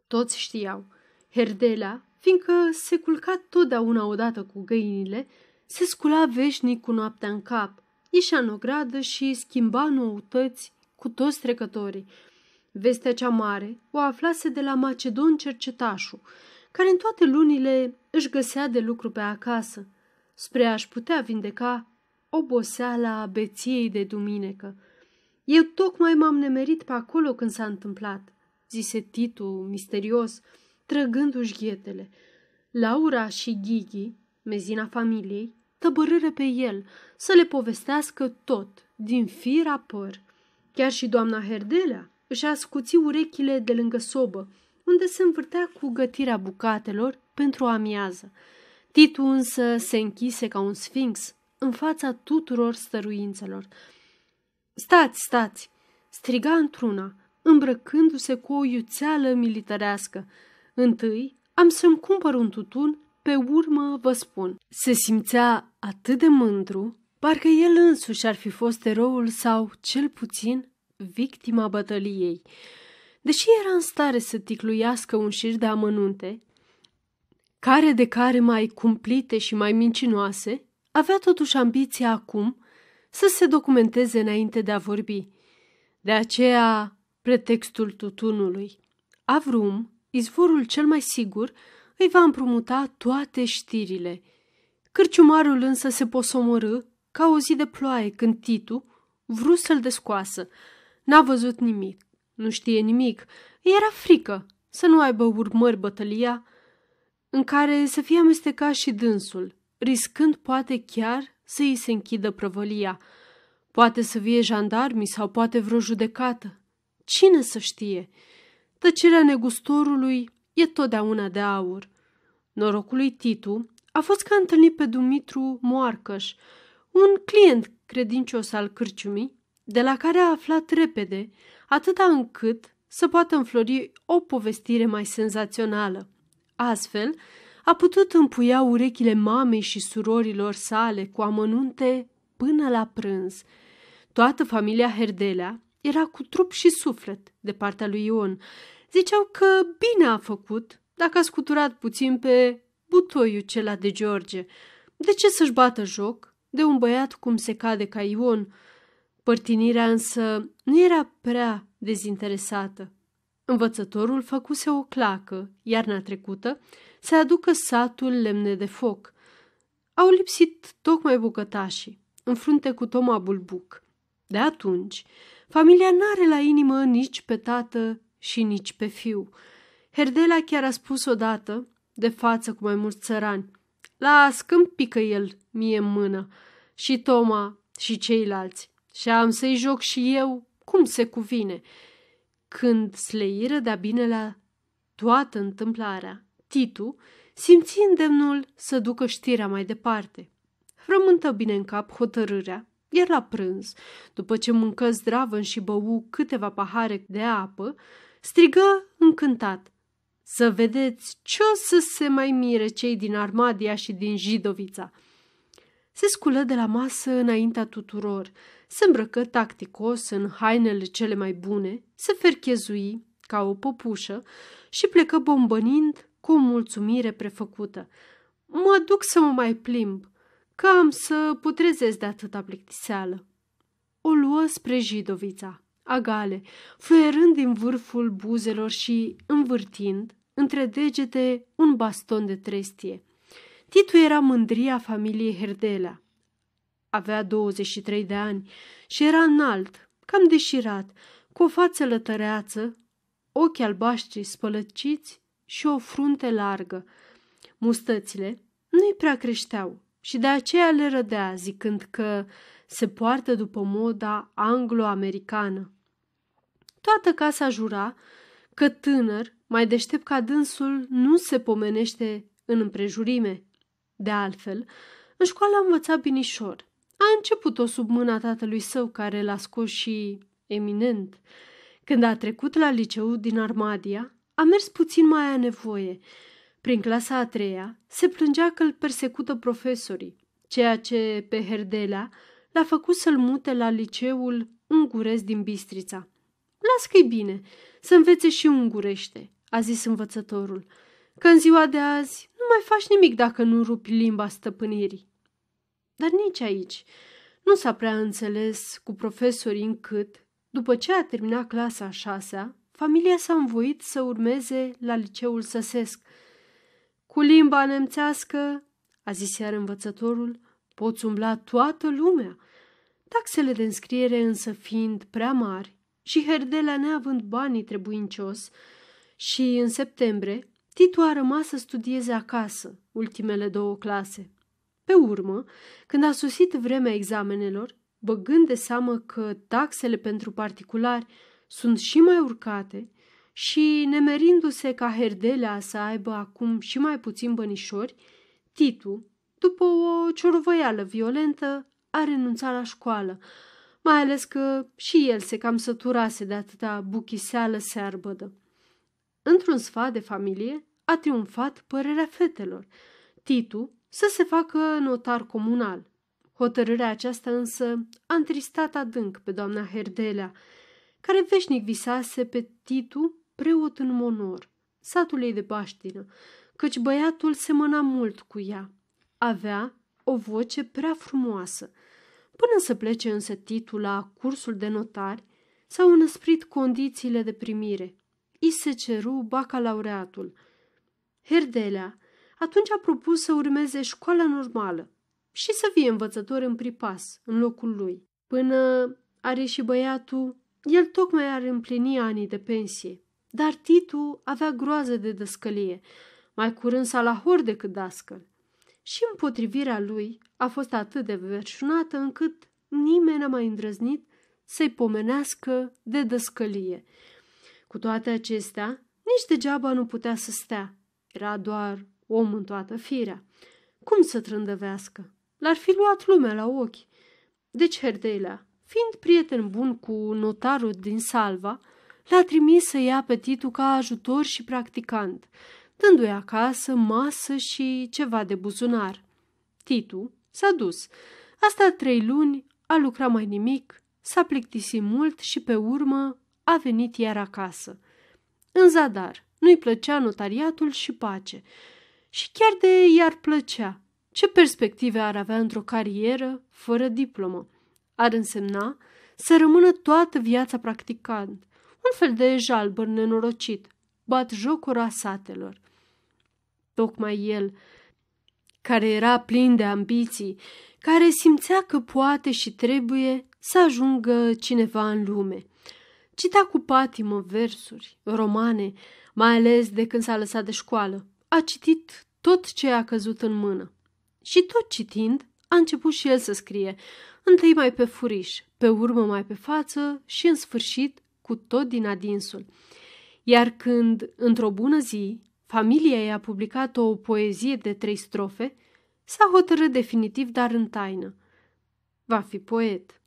Toți știau. Herdelea, fiindcă se culca totdeauna odată cu găinile, se scula veșnic cu noaptea în cap, ieșea în ogradă și schimba noutăți cu toți trecătorii. Vestea cea mare o aflase de la Macedon cercetașul, care în toate lunile își găsea de lucru pe acasă, spre a-și putea vindeca oboseala beției de duminică. Eu tocmai m-am nemerit pe acolo când s-a întâmplat, zise Titu, misterios, trăgându-și ghetele. Laura și Ghighi, mezina familiei, tăbărâre pe el să le povestească tot, din fir a păr. Chiar și doamna Herdelea își ascuți urechile de lângă sobă, unde se învârtea cu gătirea bucatelor pentru amiază. Titu însă se închise ca un sfinx în fața tuturor stăruințelor. Stați, stați!" striga într-una, îmbrăcându-se cu o iuțeală militarească. Întâi am să-mi cumpăr un tutun, pe urmă vă spun. Se simțea atât de mândru, parcă el însuși ar fi fost eroul sau, cel puțin, victima bătăliei. Deși era în stare să ticluiască un șir de amănunte, care de care mai cumplite și mai mincinoase, avea totuși ambiția acum să se documenteze înainte de a vorbi. De aceea, pretextul tutunului. Avrum, izvorul cel mai sigur, îi va împrumuta toate știrile. Cârciumarul însă se posomorâ ca o zi de ploaie când Titu vrut să-l descoasă. N-a văzut nimic, nu știe nimic, îi era frică să nu aibă urmări bătălia în care să fie amestecat și dânsul, riscând poate chiar să îi se închidă prăvălia. Poate să vie jandarmi sau poate vreo judecată. Cine să știe? Tăcerea negustorului e totdeauna de aur. Norocul lui Titu a fost că a întâlnit pe Dumitru Moarcăș, un client credincios al cârciumii, de la care a aflat repede, atâta încât să poată înflori o povestire mai senzațională. Astfel, a putut împuia urechile mamei și surorilor sale cu amănunte până la prânz. Toată familia Herdelea era cu trup și suflet de partea lui Ion. Ziceau că bine a făcut dacă a scuturat puțin pe butoiul cela de George. De ce să-și bată joc de un băiat cum se cade ca Ion? Părtinirea însă nu era prea dezinteresată. Învățătorul făcuse o clacă, iarna trecută, să aducă satul lemne de foc. Au lipsit tocmai bucătașii, în frunte cu Toma Bulbuc. De atunci, familia n-are la inimă nici pe tată și nici pe fiu. Herdela chiar a spus odată, de față cu mai mulți țărani, Las când pică el mie în mână, și Toma și ceilalți, și am să-i joc și eu cum se cuvine. Când sleiră de-a binelea toată întâmplarea, Titu simți îndemnul să ducă știrea mai departe. Rământă bine în cap hotărârea, iar la prânz, după ce mâncă zdravă și bău câteva pahare de apă, strigă încântat. Să vedeți ce o să se mai mire cei din Armadia și din Jidovița. Se sculă de la masă înaintea tuturor, se îmbrăcă tacticos în hainele cele mai bune, se ferchezui ca o popușă și plecă bombănind cu o mulțumire prefăcută. Mă duc să mă mai plimb, că am să putrezesc de atâta plictiseală. O luă spre Jidovița, agale, fluierând din vârful buzelor și învârtind între degete un baston de trestie. Titu era mândria familiei Herdelea. Avea 23 de ani și era înalt, cam deșirat, cu o față lătăreață, ochi albaștri spălăciți și o frunte largă. Mustățile nu-i prea creșteau și de aceea le rădea, zicând că se poartă după moda anglo-americană. Toată casa jura că tânăr, mai deștept ca dânsul, nu se pomenește în împrejurime. De altfel, în școală a învățat binișor. A început-o sub mâna tatălui său, care l-a scos și eminent. Când a trecut la liceu din Armadia, a mers puțin mai a nevoie. Prin clasa a treia se plângea că îl persecută profesorii, ceea ce pe Herdelea l-a făcut să-l mute la liceul unguresc din Bistrița. Las că-i bine, să învețe și ungurește, a zis învățătorul, că în ziua de azi nu mai faci nimic dacă nu rupi limba stăpânirii. dar nici aici nu s-a prea înțeles cu profesorii încât, după ce a terminat clasa a șasea, familia s-a învoit să urmeze la liceul săsesc. Cu limba nemțească, a zis iar învățătorul, poți umbla toată lumea. Taxele de înscriere însă fiind prea mari și Herdela neavând banii trebuincios și în septembrie, Titu a rămas să studieze acasă ultimele două clase. Pe urmă, când a sosit vremea examenelor, băgând de seamă că taxele pentru particulari sunt și mai urcate și nemerindu-se ca Herdelea să aibă acum și mai puțin bănișori, Titu, după o ciorovăială violentă, a renunțat la școală, mai ales că și el se cam săturase de atâta buchiseală searbădă. Într-un sfat de familie a triumfat părerea fetelor. Titu să se facă notar comunal. Hotărârea aceasta însă a întristat adânc pe doamna Herdelea, care veșnic visase pe Titu preot în monor, satul ei de baștină, căci băiatul semăna mult cu ea. Avea o voce prea frumoasă. Până să plece însă Titu la cursul de notari, s-au înăsprit condițiile de primire. I se ceru bacalaureatul. Herdelea atunci a propus să urmeze școala normală și să fie învățător în pripas, în locul lui. Până are și băiatul, el tocmai ar împlini anii de pensie. Dar Titu avea groază de dăscălie, mai curând salahor decât dascăl. Și împotrivirea lui a fost atât de verșunată încât nimeni n-a mai îndrăznit să-i pomenească de dăscălie. Cu toate acestea, nici degeaba nu putea să stea. Era doar om în toată firea. Cum să trândăvească? L-ar fi luat lumea la ochi. Deci Herdelea, fiind prieten bun cu notarul din Salva, l-a trimis să ia pe Titu ca ajutor și practicant, dându-i acasă masă și ceva de buzunar. Titu s-a dus. Asta trei luni, a lucrat mai nimic, s-a plictisit mult și pe urmă a venit iar acasă. În zadar, nu-i plăcea notariatul și pace. Și chiar de i-ar plăcea. Ce perspective ar avea într-o carieră fără diplomă? Ar însemna să rămână toată viața practicant, un fel de jalbăr nenorocit, bat jocura satelor. Tocmai el, care era plin de ambiții, care simțea că poate și trebuie să ajungă cineva în lume. Citea cu patimă versuri, romane, mai ales de când s-a lăsat de școală. A citit tot ce a căzut în mână. Și tot citind, a început și el să scrie, întâi mai pe furiș, pe urmă mai pe față și, în sfârșit, cu tot din adinsul. Iar când, într-o bună zi, familia i-a publicat o poezie de trei strofe, s-a hotărât definitiv, dar în taină. Va fi poet.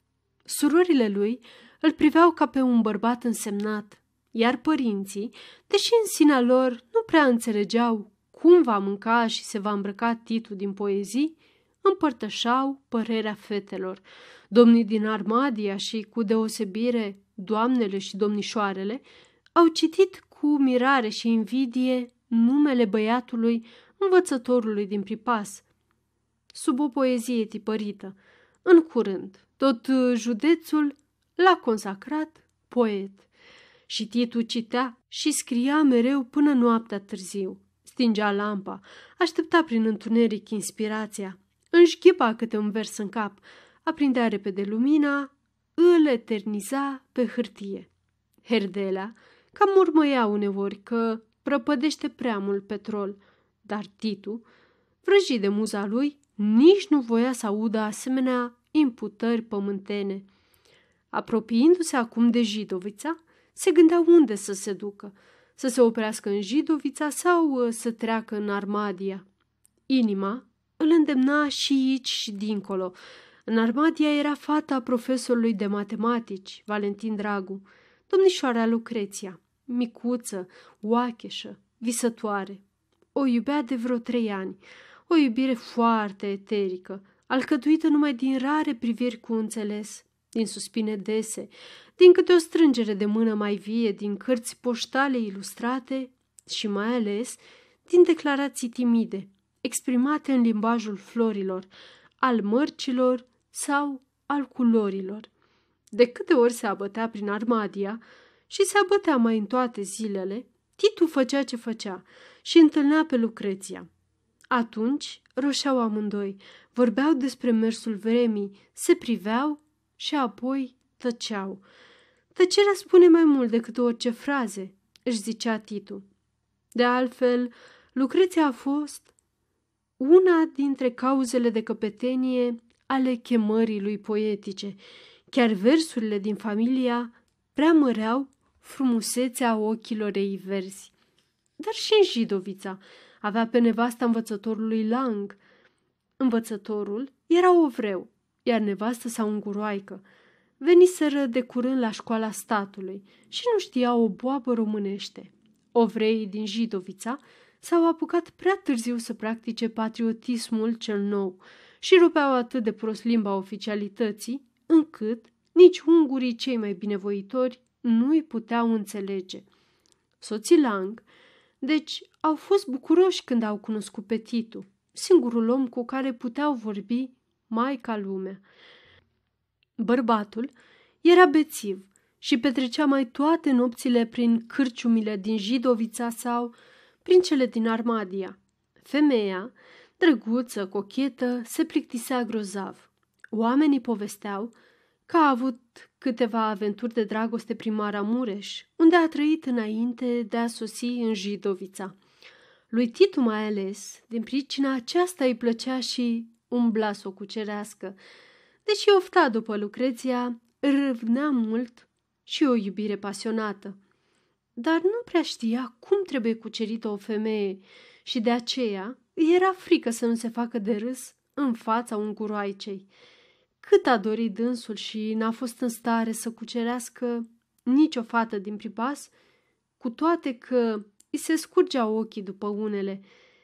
Surorile lui îl priveau ca pe un bărbat însemnat, iar părinții, deși în sinea lor nu prea înțelegeau cum va mânca și se va îmbrăca Titu din poezii, împărtășau părerea fetelor. Domnii din Armadia și, cu deosebire, doamnele și domnișoarele, au citit cu mirare și invidie numele băiatului învățătorului din pripas, sub o poezie tipărită. În curând, tot județul l-a consacrat poet. Și Titu citea și scria mereu până noaptea târziu. Stingea lampa, aștepta prin întuneric inspirația, își ghipa câte un vers în cap, aprindea repede lumina, îl eterniza pe hârtie. Herdelea cam urmăia uneori că prăpădește prea mult petrol, dar Titu, vrăjit de muza lui, nici nu voia să audă asemenea imputări pământene. Apropiindu-se acum de Jidovița, se gândea unde să se ducă, să se oprească în Jidovița sau uh, să treacă în Armadia. Inima îl îndemna și aici și dincolo. În Armadia era fata profesorului de matematici, Valentin Dragu, domnișoara Lucreția, micuță, oacheșă, visătoare. O iubea de vreo trei ani, o iubire foarte eterică, alcătuită numai din rare priviri cu înțeles, din suspine dese, din câte o strângere de mână mai vie, din cărți poștale ilustrate și mai ales din declarații timide, exprimate în limbajul florilor, al mărcilor sau al culorilor. De câte ori se abătea prin Armadia și se abătea mai în toate zilele, Titu făcea ce făcea și întâlnea pe Lucreția. Atunci roșeau amândoi, vorbeau despre mersul vremii, se priveau și apoi tăceau. Tăcerea spune mai mult decât orice fraze, își zicea Titu. De altfel, Lucreția a fost una dintre cauzele de căpetenie ale chemării lui poetice. Chiar versurile din familia preamăreau frumusețea ochilor ei verzi. Dar și în Jidovița avea pe nevasta învățătorului Lang. Învățătorul era ovreu, iar nevastă sau înguroaică. Veniseră de curând la școala statului și nu știa o boabă românește. Ovreii din Jidovița s-au apucat prea târziu să practice patriotismul cel nou și rupeau atât de prost limba oficialității, încât nici ungurii cei mai binevoitori nu îi puteau înțelege. Soții Lang, deci, au fost bucuroși când au cunoscut pe Titu, singurul om cu care puteau vorbi mai ca lumea. Bărbatul era bețiv și petrecea mai toate nopțile prin cârciumile din Jidovița sau prin cele din Armadia. Femeia, drăguță, cochetă, se plictisea grozav. Oamenii povesteau că a avut câteva aventuri de dragoste prin Maramureș, unde a trăit înainte de a sosi în Jidovița. Lui Titu mai ales, din pricina aceasta îi plăcea și umbla să o cucerească. Deși ofta după Lucreția, râvnea mult și o iubire pasionată. Dar nu prea știa cum trebuie cucerită o femeie și de aceea îi era frică să nu se facă de râs în fața unguroaicei. Cât a dorit dânsul și n-a fost în stare să cucerească nicio fată din pripas, cu toate că îi se scurgeau ochii după unele.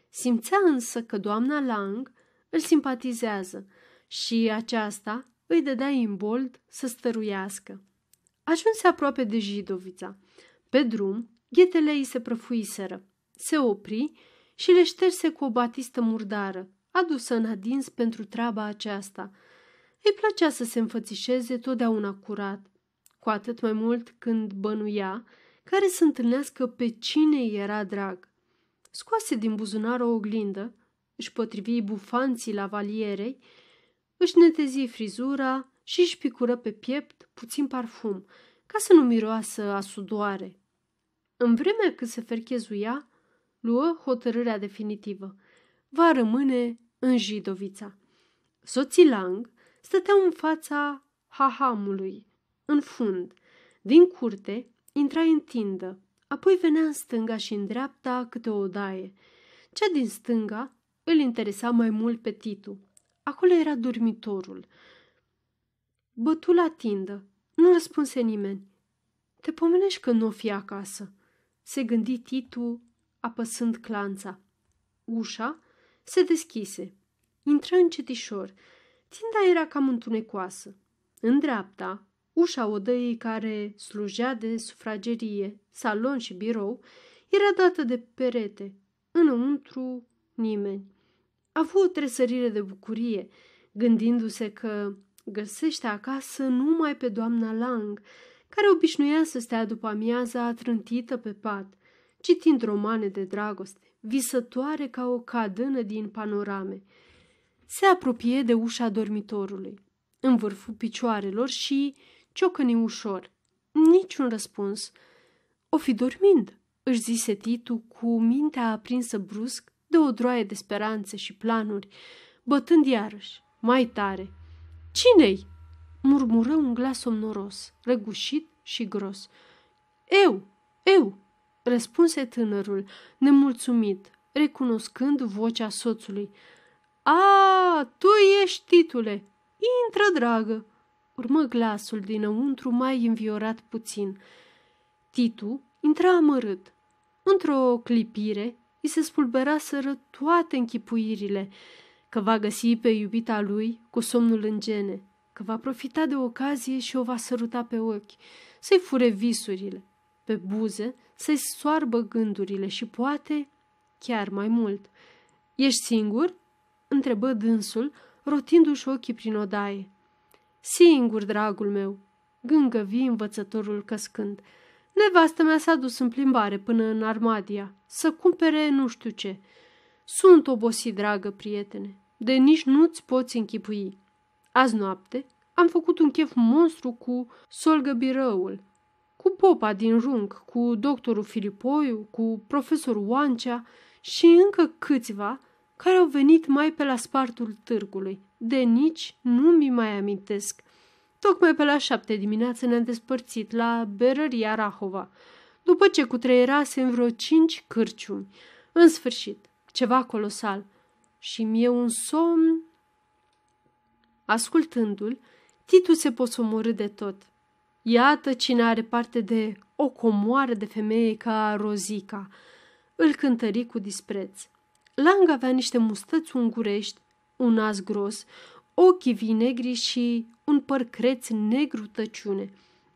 Simțea însă că doamna Lang îl simpatizează și aceasta îi dădea imbold să stăruiască. Ajunse aproape de Jidovița. Pe drum, ghetele îi se prăfuiseră. Se opri și le șterse cu o batistă murdară, adusă în adins pentru treaba aceasta – îi plăcea să se înfățișeze totdeauna curat, cu atât mai mult când bănuia care să întâlnească pe cine era drag. Scoase din buzunar o oglindă, își potrivi bufanții lavalierei, își netezi frizura și își picură pe piept puțin parfum, ca să nu miroasă a sudoare. În vremea cât se ferchezuia, luă hotărârea definitivă. Va rămâne în Jidovița. Soții Lang stăteau în fața hahamului, în fund. Din curte intra în tindă, apoi venea în stânga și în dreapta câte o odaie. Cea din stânga îl interesa mai mult pe Titu. Acolo era dormitorul. Bătu la tindă. Nu răspunse nimeni. Te pomenești că nu o fi acasă, se gândi Titu, apăsând clanța. Ușa se deschise. Intră încetișor Tinda era cam întunecoasă. În dreapta, ușa odăii care slujea de sufragerie, salon și birou, era dată de perete. Înăuntru, nimeni. A avut o tresărire de bucurie, gândindu-se că găsește acasă numai pe doamna Lang, care obișnuia să stea după amiaza trântită pe pat, citind romane de dragoste, visătoare ca o cadână din panorame – se apropie de ușa dormitorului, în vârful picioarelor și ciocăni ușor. Niciun răspuns. O fi dormind, își zise Titu cu mintea aprinsă brusc de o droaie de speranțe și planuri, bătând iarăși, mai tare. Cine-i? Murmură un glas somnoros, răgușit și gros. Eu, eu, răspunse tânărul, nemulțumit, recunoscând vocea soțului. A, tu ești, titule! Intră, dragă!" Urmă glasul dinăuntru mai înviorat puțin. Titu intra amărât. Într-o clipire, îi se spulberaseră toate închipuirile, că va găsi pe iubita lui cu somnul în gene, că va profita de ocazie și o va săruta pe ochi, să-i fure visurile, pe buze, să-i soarbă gândurile și poate chiar mai mult. Ești singur?" întrebă dânsul, rotindu-și ochii prin odaie. Singur, dragul meu, gângăvi învățătorul căscând. Nevastă mea s-a dus în plimbare până în Armadia, să cumpere nu știu ce. Sunt obosit, dragă prietene, de nici nu-ți poți închipui. Azi noapte am făcut un chef monstru cu solgăbirăul, cu popa din rung, cu doctorul Filipoiu, cu profesorul Oancea și încă câțiva care au venit mai pe la spartul târgului. De nici nu mi mai amintesc. Tocmai pe la șapte dimineață ne-am despărțit la berăria Rahova, după ce cutreierase vreo cinci cârciumi. În sfârșit, ceva colosal. Și mie un somn... Ascultându-l, Titu se posomorâ de tot. Iată cine are parte de o comoară de femeie ca Rozica. Îl cântări cu dispreț. Lang avea niște mustăți ungurești, un nas gros, ochii vii negri și un păr creț negru tăciune.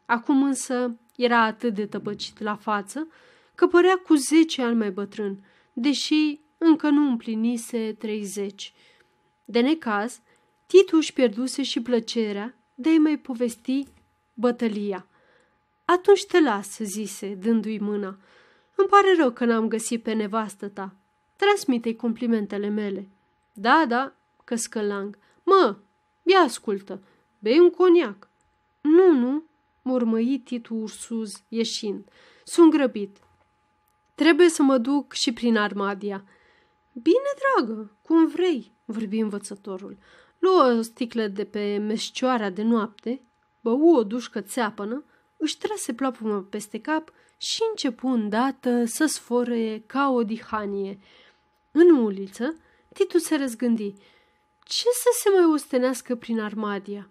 Acum însă era atât de tăbăcit la față că părea cu zece ani mai bătrân, deși încă nu împlinise treizeci. De necaz, Titu își pierduse și plăcerea de a-i mai povesti bătălia. Atunci te las, zise, dându-i mâna. Îmi pare rău că n-am găsit pe nevastă ta. Transmite-i complimentele mele. Da, da, căscă Lang. Mă, ia ascultă, bei un coniac. Nu, nu, murmăi Titu Ursuz, ieșind. Sunt grăbit. Trebuie să mă duc și prin Armadia. Bine, dragă, cum vrei, vorbi învățătorul. Luă o sticlă de pe meșcioara de noapte, bău o dușcă țeapănă, își trase plapumă peste cap și începu îndată să sfărăie ca o dihanie. În uliță, Titu se răzgândi. Ce să se mai ostenească prin Armadia?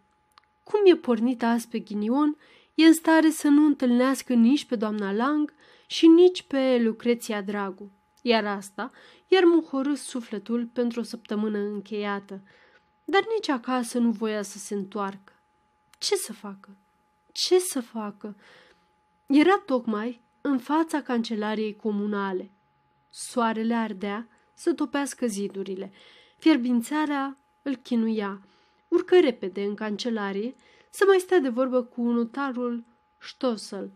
Cum e pornit azi pe ghinion, e în stare să nu întâlnească nici pe doamna Lang și nici pe Lucreția Dragu. Iar asta iar muhorâ sufletul pentru o săptămână încheiată. Dar nici acasă nu voia să se întoarcă. Ce să facă? Ce să facă? Era tocmai în fața cancelariei comunale. Soarele ardea să topească zidurile. Fierbințarea îl chinuia. Urcă repede în cancelarie să mai stea de vorbă cu notarul Stossel,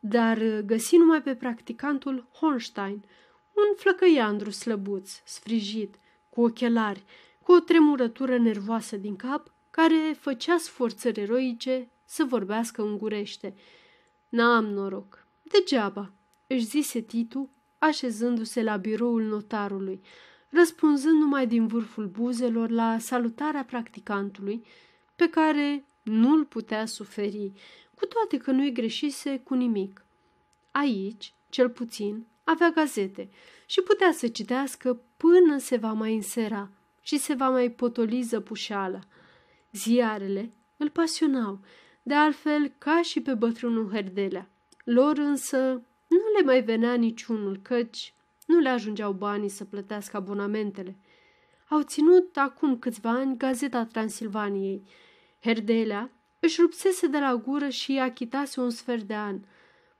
dar găsi numai pe practicantul Hornstein, un flăcăiandru slăbuț, sfrijit, cu ochelari, cu o tremurătură nervoasă din cap, care făcea sforțări eroice să vorbească ungurește. N-am noroc. Degeaba, își zise Titu, așezându-se la biroul notarului, răspunzând numai din vârful buzelor la salutarea practicantului, pe care nu-l putea suferi, cu toate că nu-i greșise cu nimic. Aici, cel puțin, avea gazete și putea să citească până se va mai însera și se va mai potoli zăpușeala. Ziarele îl pasionau, de altfel ca și pe bătrânul Herdelea. Lor însă nu le mai venea niciunul, căci nu le ajungeau banii să plătească abonamentele. Au ținut acum câțiva ani Gazeta Transilvaniei. Herdelea își rupsese de la gură și achitase un sfert de an,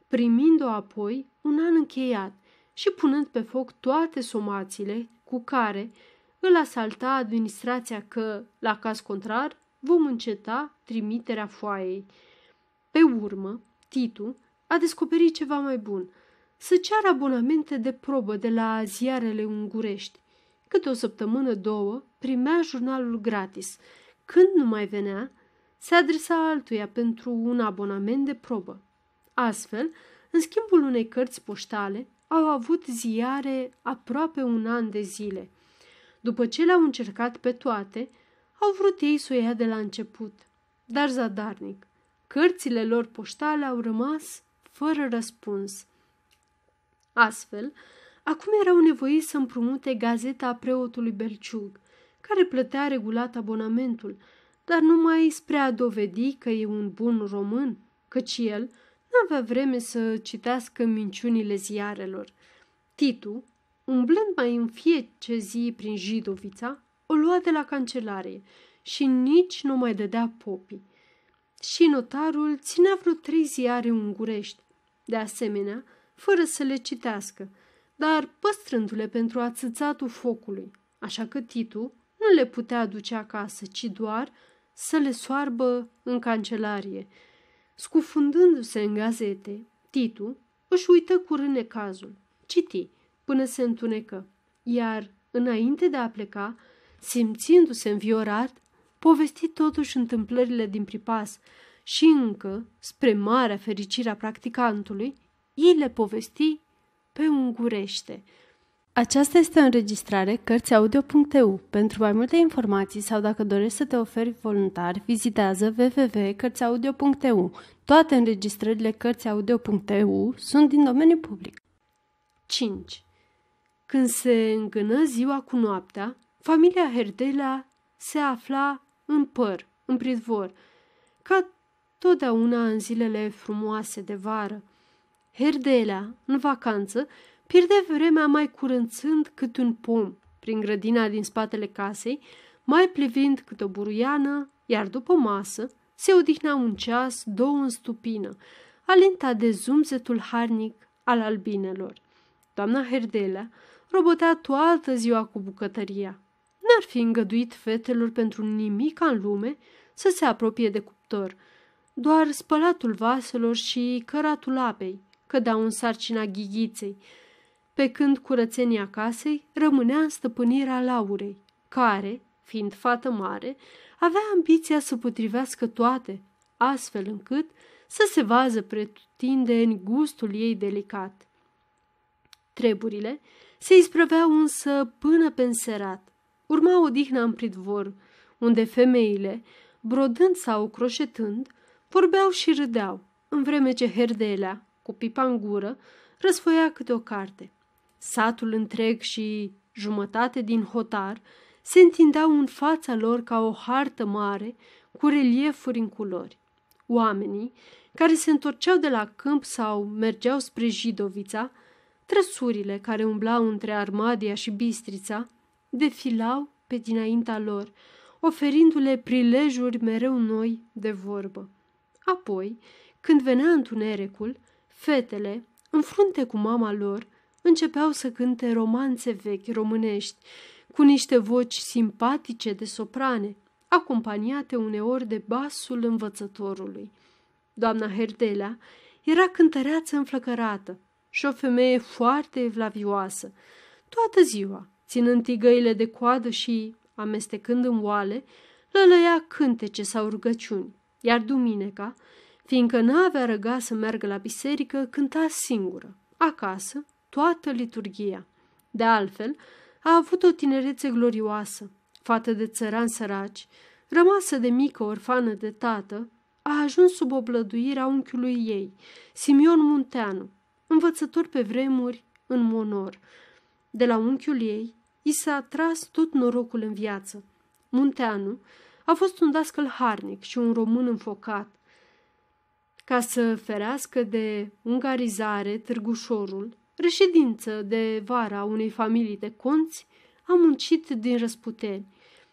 primind-o apoi un an încheiat și punând pe foc toate somațiile cu care îl asalta administrația că, la caz contrar, vom înceta trimiterea foaiei. Pe urmă, Titu a descoperit ceva mai bun, să ceară abonamente de probă de la ziarele ungurești. Câte o săptămână, două, primea jurnalul gratis. Când nu mai venea, se adresa altuia pentru un abonament de probă. Astfel, în schimbul unei cărți poștale, au avut ziare aproape un an de zile. După ce le-au încercat pe toate, au vrut ei să o ia de la început, dar zadarnic. Cărțile lor poștale au rămas fără răspuns. Astfel, acum erau nevoiți să împrumute gazeta preotului Belciug, care plătea regulat abonamentul, dar numai spre a dovedi că e un bun român, căci el nu avea vreme să citească minciunile ziarelor. Titu, umblând mai în fiecare zi prin Jidovița, o lua de la cancelare și nici nu mai dădea popii. Și notarul ținea vreo trei ziare ungurești, de asemenea, fără să le citească, dar păstrându-le pentru ațățatul focului, așa că Titu nu nu le putea aduce acasă, ci doar să le soarbă în cancelarie. Scufundându-se în gazete, Titu își uită curând cazul. Citi până se întunecă, iar, înainte de a pleca, simțindu-se înviorat, povesti totuși întâmplările din pripas și încă, spre marea fericire a practicantului, ei le povesti pe ungurește. Aceasta este o înregistrare Cărțiaudio.eu. Pentru mai multe informații sau dacă dorești să te oferi voluntar, vizitează www.cărțiaudio.eu. Toate înregistrările Cărțiaudio.eu sunt din domeniu public. 5. Când se îngână ziua cu noaptea, familia Herdela se afla în păr, în pridvor, ca totdeauna în zilele frumoase de vară. Herdela, în vacanță, pierde vremea mai curățând cât un pom prin grădina din spatele casei, mai plivind cât o buruiană, iar după masă se odihnea un ceas, două în stupină, alinta de zumzetul harnic al albinelor. Doamna Herdelea robotea toată ziua cu bucătăria. N-ar fi îngăduit fetelor pentru nimic în lume să se apropie de cuptor. Doar spălatul vaselor și căratul apei cădeau în sarcina ghighiței, pe când curățenia casei rămânea în stăpânirea Laurei, care, fiind fată mare, avea ambiția să potrivească toate, astfel încât să se vază pretutindeni gustul ei delicat. Treburile se isprăveau însă până pe înserat. Urma odihna în pridvor, unde femeile, brodând sau croșetând, vorbeau și râdeau, în vreme ce Herdelea, cu pipa în gură, răsfoia câte o carte. Satul întreg și jumătate din hotar se întindeau în fața lor ca o hartă mare cu reliefuri în culori. Oamenii, care se întorceau de la câmp sau mergeau spre Jidovița, trăsurile care umblau între Armadia și Bistrița, defilau pe dinaintea lor, oferindu-le prilejuri mereu noi de vorbă. Apoi, când venea întunericul, fetele, în frunte cu mama lor, începeau să cânte romanțe vechi românești, cu niște voci simpatice de soprane, acompaniate uneori de basul învățătorului. Doamna Herdelea era cântăreață înflăcărată și o femeie foarte evlavioasă. Toată ziua, ținând tigăile de coadă și, amestecând în oale, lălăia cântece sau rugăciuni, iar duminica, fiindcă n-avea răga să meargă la biserică, cânta singură, acasă, toată liturgia. De altfel, a avut o tinerețe glorioasă, fată de țăran săraci, rămasă de mică orfană de tată, a ajuns sub oblăduirea unchiului ei, Simion Munteanu, învățător pe vremuri în monor. De la unchiul ei, i s-a tras tot norocul în viață. Munteanu a fost un dascăl harnic și un român înfocat. Ca să ferească de ungarizare târgușorul, reședință de vara a unei familii de conți, a muncit din răsputeri.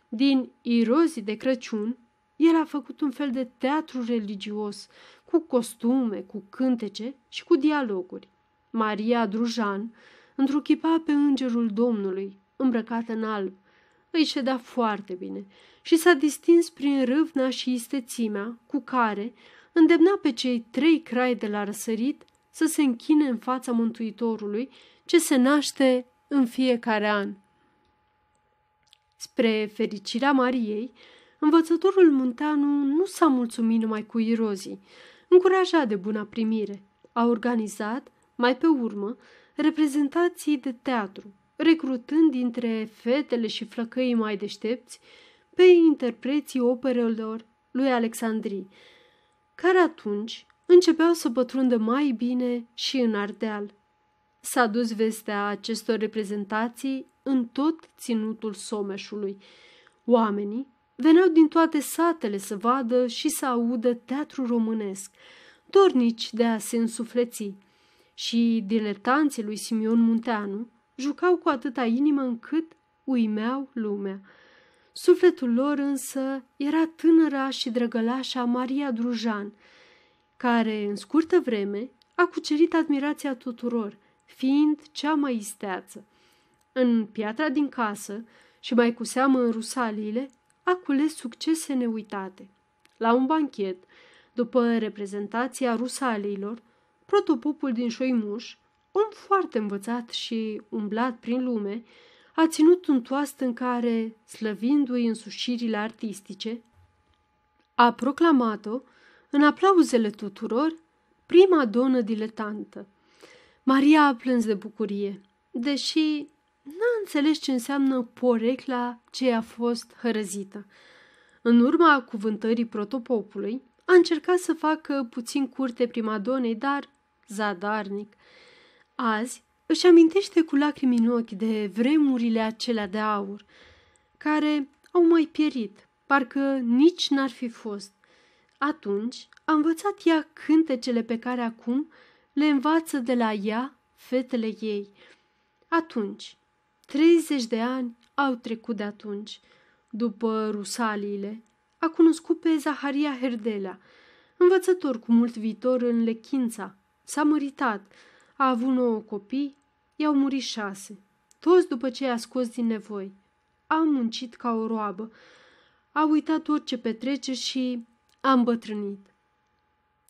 Din irozii de Crăciun, el a făcut un fel de teatru religios, cu costume, cu cântece și cu dialoguri. Maria Drujan întruchipa pe îngerul Domnului, îmbrăcată în alb. Îi ședea foarte bine și s-a distins prin râvna și istețimea cu care îndemna pe cei trei crai de la răsărit să se închine în fața Mântuitorului ce se naște în fiecare an. Spre fericirea Mariei, învățătorul Munteanu nu s-a mulțumit numai cu irozii, încurajat de buna primire. A organizat, mai pe urmă, reprezentații de teatru, recrutând dintre fetele și flăcăii mai deștepți pe interpreții operelor lui Alexandrii, care atunci începeau să pătrundă mai bine și în Ardeal. S-a dus vestea acestor reprezentații în tot ținutul Someșului. Oamenii veneau din toate satele să vadă și să audă teatru românesc, dornici de a se însufleți. Și diletanții lui Simion Munteanu jucau cu atâta inimă încât uimeau lumea. Sufletul lor însă era tânăra și drăgălașa Maria Drujan, care, în scurtă vreme, a cucerit admirația tuturor, fiind cea mai isteață. În piatra din casă și mai cu seamă în Rusaliile, a cules succese neuitate. La un banchet, după reprezentația Rusaliilor, protopopul din Șoimuș, om foarte învățat și umblat prin lume, a ținut un toast în care, slăvindu-i însușirile artistice, a proclamat-o, în aplauzele tuturor, prima donă diletantă. Maria a plâns de bucurie, deși n-a înțeles ce înseamnă porecla ce a fost hărăzită. În urma cuvântării protopopului, a încercat să facă puțin curte primadonei, dar zadarnic. Azi își amintește cu lacrimi în ochi de vremurile acelea de aur, care au mai pierit, parcă nici n-ar fi fost. Atunci a învățat ea cântecele pe care acum le învață de la ea fetele ei. Atunci, 30 de ani au trecut de atunci. După rusaliile, a cunoscut pe Zaharia Herdelea, învățător cu mult viitor în Lechința. S-a măritat, a avut nouă copii, i-au murit șase, toți după ce i-a scos din nevoi. A muncit ca o roabă, a uitat orice petrece și a îmbătrânit.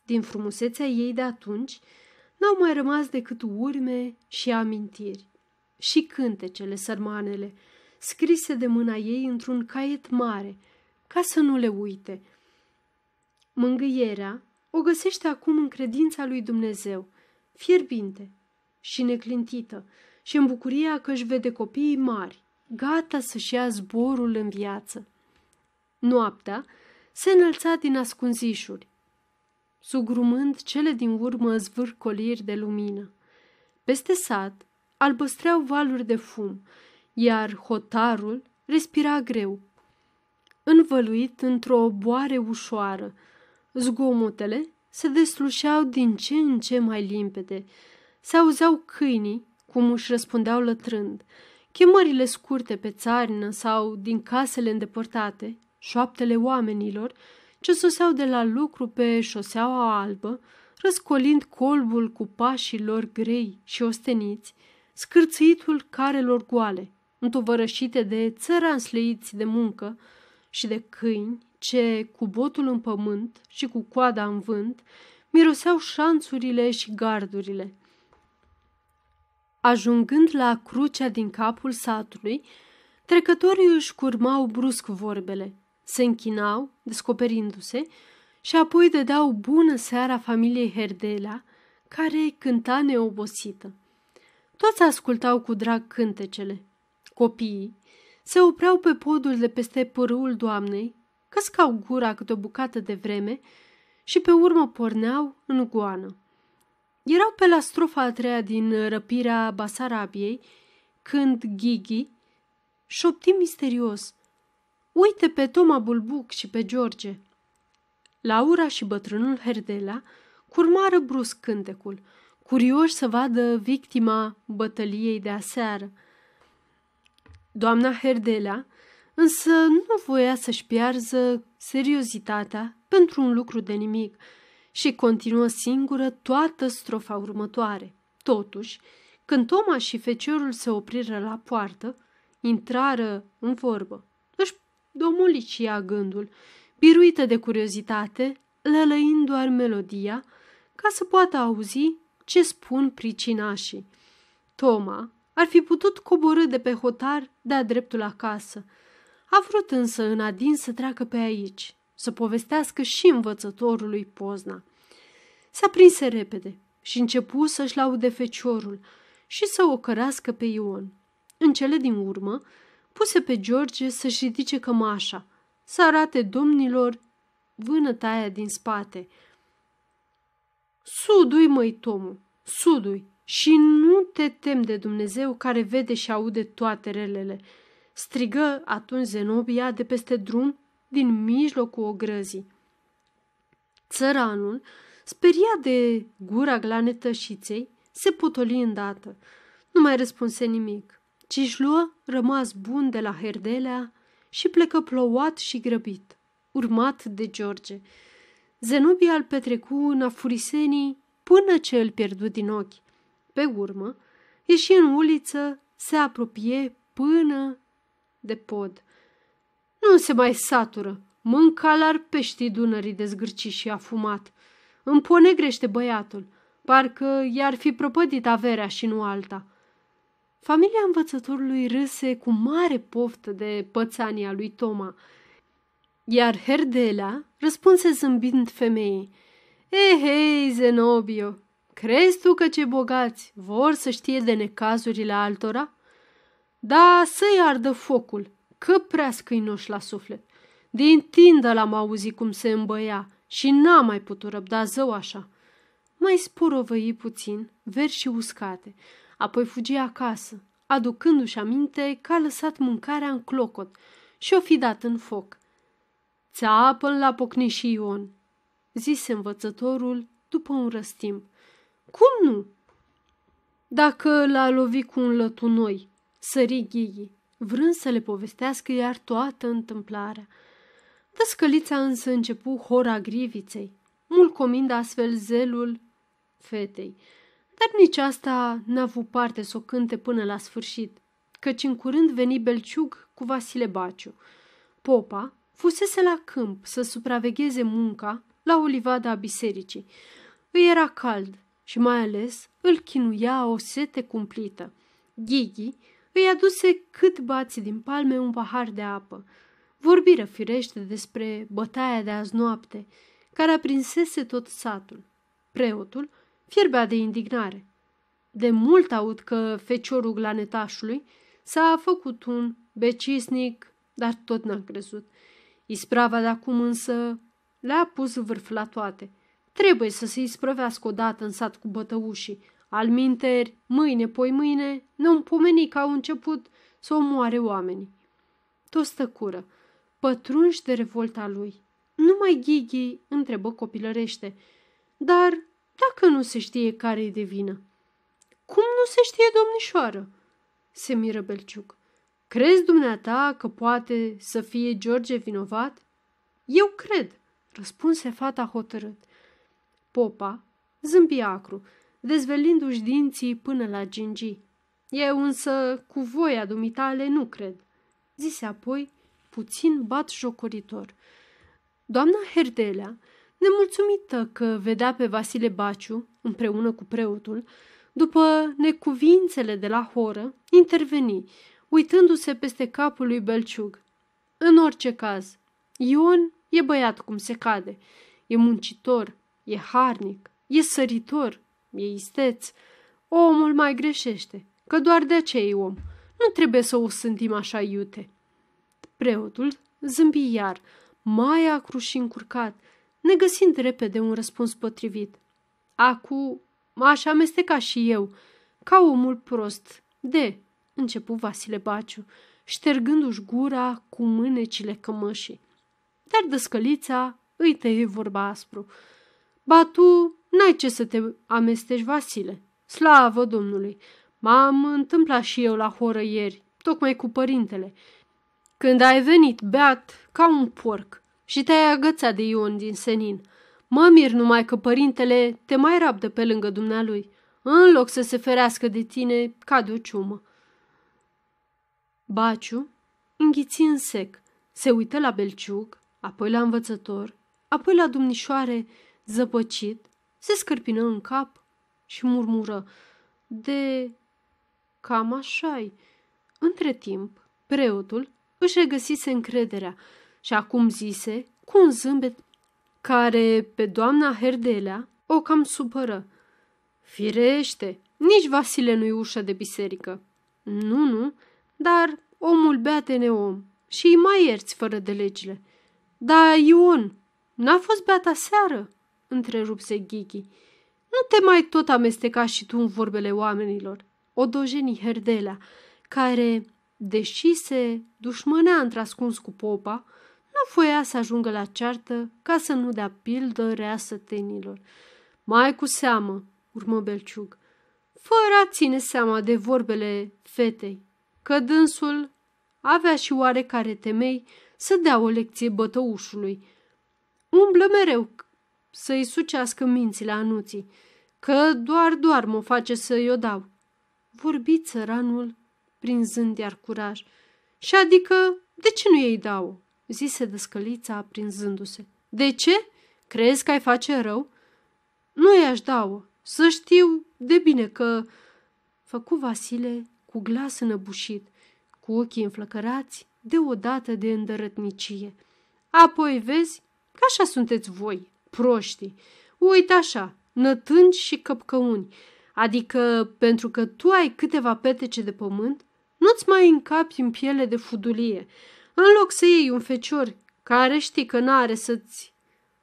Din frumusețea ei de atunci, n-au mai rămas decât urme și amintiri și cântecele sărmanele, scrise de mâna ei într-un caiet mare, ca să nu le uite. Mângâierea o găsește acum în credința lui Dumnezeu, fierbinte și neclintită, și în bucuria că își vede copiii mari, gata să-și ia zborul în viață. Noaptea se înălța din ascunzișuri, sugrumând cele din urmă zvârcoliri de lumină. Peste sat albăstreau valuri de fum, iar hotarul respira greu, învăluit într-o boare ușoară. Zgomotele se deslușeau din ce în ce mai limpede. Se auzeau câinii cum își răspundeau lătrând, chemările scurte pe țarină sau din casele îndepărtate, șoaptele oamenilor ce soseau de la lucru pe șoseaua albă, răscolind colbul cu pașii lor grei și osteniți, scârțâitul carelor goale, întovărășite de țărani sleiți de muncă și de câini ce, cu botul în pământ și cu coada în vânt, miroseau șanțurile și gardurile. Ajungând la crucea din capul satului, trecătorii își curmau brusc vorbele, se închinau, descoperindu-se, și apoi dădeau bună seara familiei Herdela, care cânta neobosită. Toți ascultau cu drag cântecele. Copiii se opreau pe podul de peste pârâul doamnei, căscau gura câte o bucată de vreme și pe urmă porneau în goană. Erau pe la strofa a treia din răpirea Basarabiei, când Ghigi șopti misterios. Uite pe Toma Bulbuc și pe George. Laura și bătrânul Herdela curmară brusc cântecul – curioși să vadă victima bătăliei de aseară. Doamna Herdelea însă nu voia să-și piarză seriozitatea pentru un lucru de nimic și continuă singură toată strofa următoare. Totuși, când Toma și feciorul se opriră la poartă, intrară în vorbă. Își domoli ea gândul, biruită de curiozitate, lălăind doar melodia, ca să poată auzi ce spun pricinașii. Toma ar fi putut coborâ de pe hotar de-a dreptul acasă. A vrut însă în adin să treacă pe aici, să povestească și învățătorului Pozna. S-a prinse repede și începu să-și laude feciorul și să o cărească pe Ion. În cele din urmă, puse pe George să-și ridice cămașa, să arate domnilor vânătaia din spate – Sudui, măi, Tomu, sudui și nu te tem de Dumnezeu care vede și aude toate relele. Strigă atunci Zenobia de peste drum din mijlocul ogrăzii. Țăranul, speria de gura glanetășiței, se potoli îndată. Nu mai răspunse nimic, ci își luă rămas bun de la Herdelea și plecă plouat și grăbit, urmat de George. Zenobia îl petrecu în afurisenii până ce îl pierdu din ochi. Pe urmă, ieși în uliță, se apropie până de pod. Nu se mai satură, mânca la peștii Dunării de zgârci și afumat. Împonegrește băiatul, parcă i-ar fi propădit averea și nu alta. Familia învățătorului râse cu mare poftă de pățania lui Toma, iar Herdelea răspunse zâmbind femeii. Ehei, Zenobio, crezi tu că cei bogați vor să știe de necazurile altora? Da, să-i ardă focul, că prea scâinoși la suflet. Din tindă l-am auzit cum se îmbăia și n-am mai putut răbda zău așa. Mai sporovăi puțin, verzi și uscate, apoi fugi acasă, aducându-și aminte că a lăsat mâncarea în clocot și o fi dat în foc. Țapă la pocni și Ion, zise învățătorul după un răstimp. Cum nu? Dacă l-a lovit cu un lătunoi, sări Ghighi, vrând să le povestească iar toată întâmplarea. Dăscălița însă începu hora griviței, mulcomind astfel zelul fetei. Dar nici asta n-a avut parte să o cânte până la sfârșit, căci în curând veni Belciug cu Vasile Baciu. Popa fusese la câmp să supravegheze munca la olivada a bisericii. Îi era cald și mai ales îl chinuia o sete cumplită. Ghighi îi aduse cât bați din palme un pahar de apă. Vorbiră firește despre bătaia de azi noapte, care aprinsese tot satul. Preotul fierbea de indignare. De mult aud că feciorul glanetașului s-a făcut un becisnic, dar tot n-a crezut. Isprava de acum însă le-a pus vârf la toate. Trebuie să se isprăvească odată în sat cu bătăușii. Al minteri, mâine, poi mâine, nu-mi pomeni că au început să omoare oamenii. Toți tăcură, pătrunși de revolta lui. Numai Ghighi întrebă copilărește, dar dacă nu se știe care-i de vină? Cum nu se știe, domnișoară? Se miră Belciuc. Crezi dumneata că poate să fie George vinovat? Eu cred, răspunse fata hotărât. Popa zâmbi acru, dezvelindu-și dinții până la gingii. Eu însă, cu voia dumitale, nu cred, zise apoi, puțin bat jocoritor. Doamna Herdelea Nemulțumită că vedea pe Vasile Baciu, împreună cu preotul, după necuvințele de la horă, interveni, uitându-se peste capul lui Belciug. În orice caz, Ion e băiat cum se cade, e muncitor, e harnic, e săritor, e isteț. Omul mai greșește, că doar de aceea e om. Nu trebuie să o sântim așa iute. Preotul zâmbi iar, mai acru și încurcat, negăsind repede un răspuns potrivit. Acu m-aș amesteca și eu, ca omul prost. De, începu Vasile Baciu, ștergându-și gura cu mânecile cămășii. Dar dăscălița îi tăie vorba aspru. Ba tu n-ai ce să te amesteci, Vasile. Slavă Domnului! M-am întâmplat și eu la horă ieri, tocmai cu părintele. Când ai venit beat ca un porc, și te-ai agățat de Ion din senin. Mă mir numai că părintele te mai rabdă pe lângă dumnealui, în loc să se ferească de tine ca de o ciumă. Baciu înghiți în sec, se uită la belciug, apoi la învățător, apoi la dumnișoare zăpăcit, se scârpină în cap și murmură, de cam așa Între timp, preotul își regăsise încrederea și acum zise, cu un zâmbet care pe doamna Herdelea o cam supără. Firește, nici Vasile nu-i ușa de biserică. Nu, nu, dar omul beate neom și îi mai ierți fără de legile. Da, Ion, n-a fost beata seară? întrerupse Ghighi. Nu te mai tot amesteca și tu în vorbele oamenilor. O dojeni Herdelea, care, deși se dușmânea întrascuns cu popa, nu voia să ajungă la ceartă ca să nu dea pildă rea sătenilor. Mai cu seamă, urmă Belciug, fără a ține seama de vorbele fetei, că dânsul avea și oarecare temei să dea o lecție bătăușului. Umblă mereu să-i sucească mințile anuții, că doar doar mă face să-i o dau. Vorbi țăranul, prinzând iar curaj, Și adică, de ce nu ei dau? zise dăscălița aprinzându-se. De ce? Crezi că ai face rău? Nu i-aș da să știu de bine că... Făcu Vasile cu glas înăbușit, cu ochii înflăcărați deodată de îndărătnicie. Apoi vezi că așa sunteți voi, proștii. Uite așa, nătângi și căpcăuni, adică pentru că tu ai câteva petece de pământ, nu-ți mai încapi în piele de fudulie, în loc să iei un fecior care știi că n-are să-ți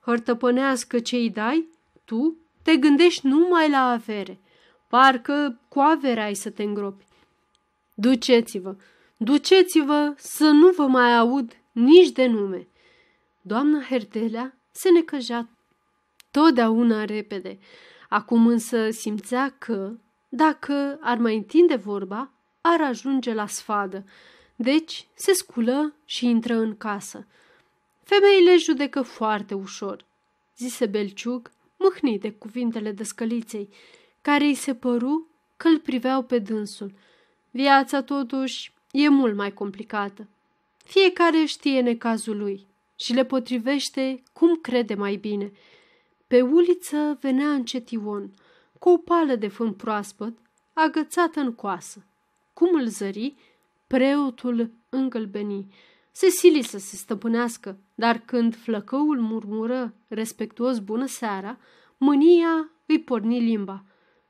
hărtăpănească ce îi dai, tu te gândești numai la avere. Parcă cu avere ai să te îngropi. Duceți-vă, duceți-vă să nu vă mai aud nici de nume. Doamna Hertelea se necăjea totdeauna repede. Acum însă simțea că, dacă ar mai întinde vorba, ar ajunge la sfadă. Deci se sculă și intră în casă. Femeile judecă foarte ușor, zise Belciug, mâhnit de cuvintele descăliței, care îi se păru că îl priveau pe dânsul. Viața, totuși, e mult mai complicată. Fiecare știe necazul lui și le potrivește cum crede mai bine. Pe uliță venea încet Ion, cu o pală de fân proaspăt, agățată în coasă. Cum îl zări, preotul îngălbeni. Se sili să se stăpânească, dar când flăcăul murmură respectuos bună seara, mânia îi porni limba.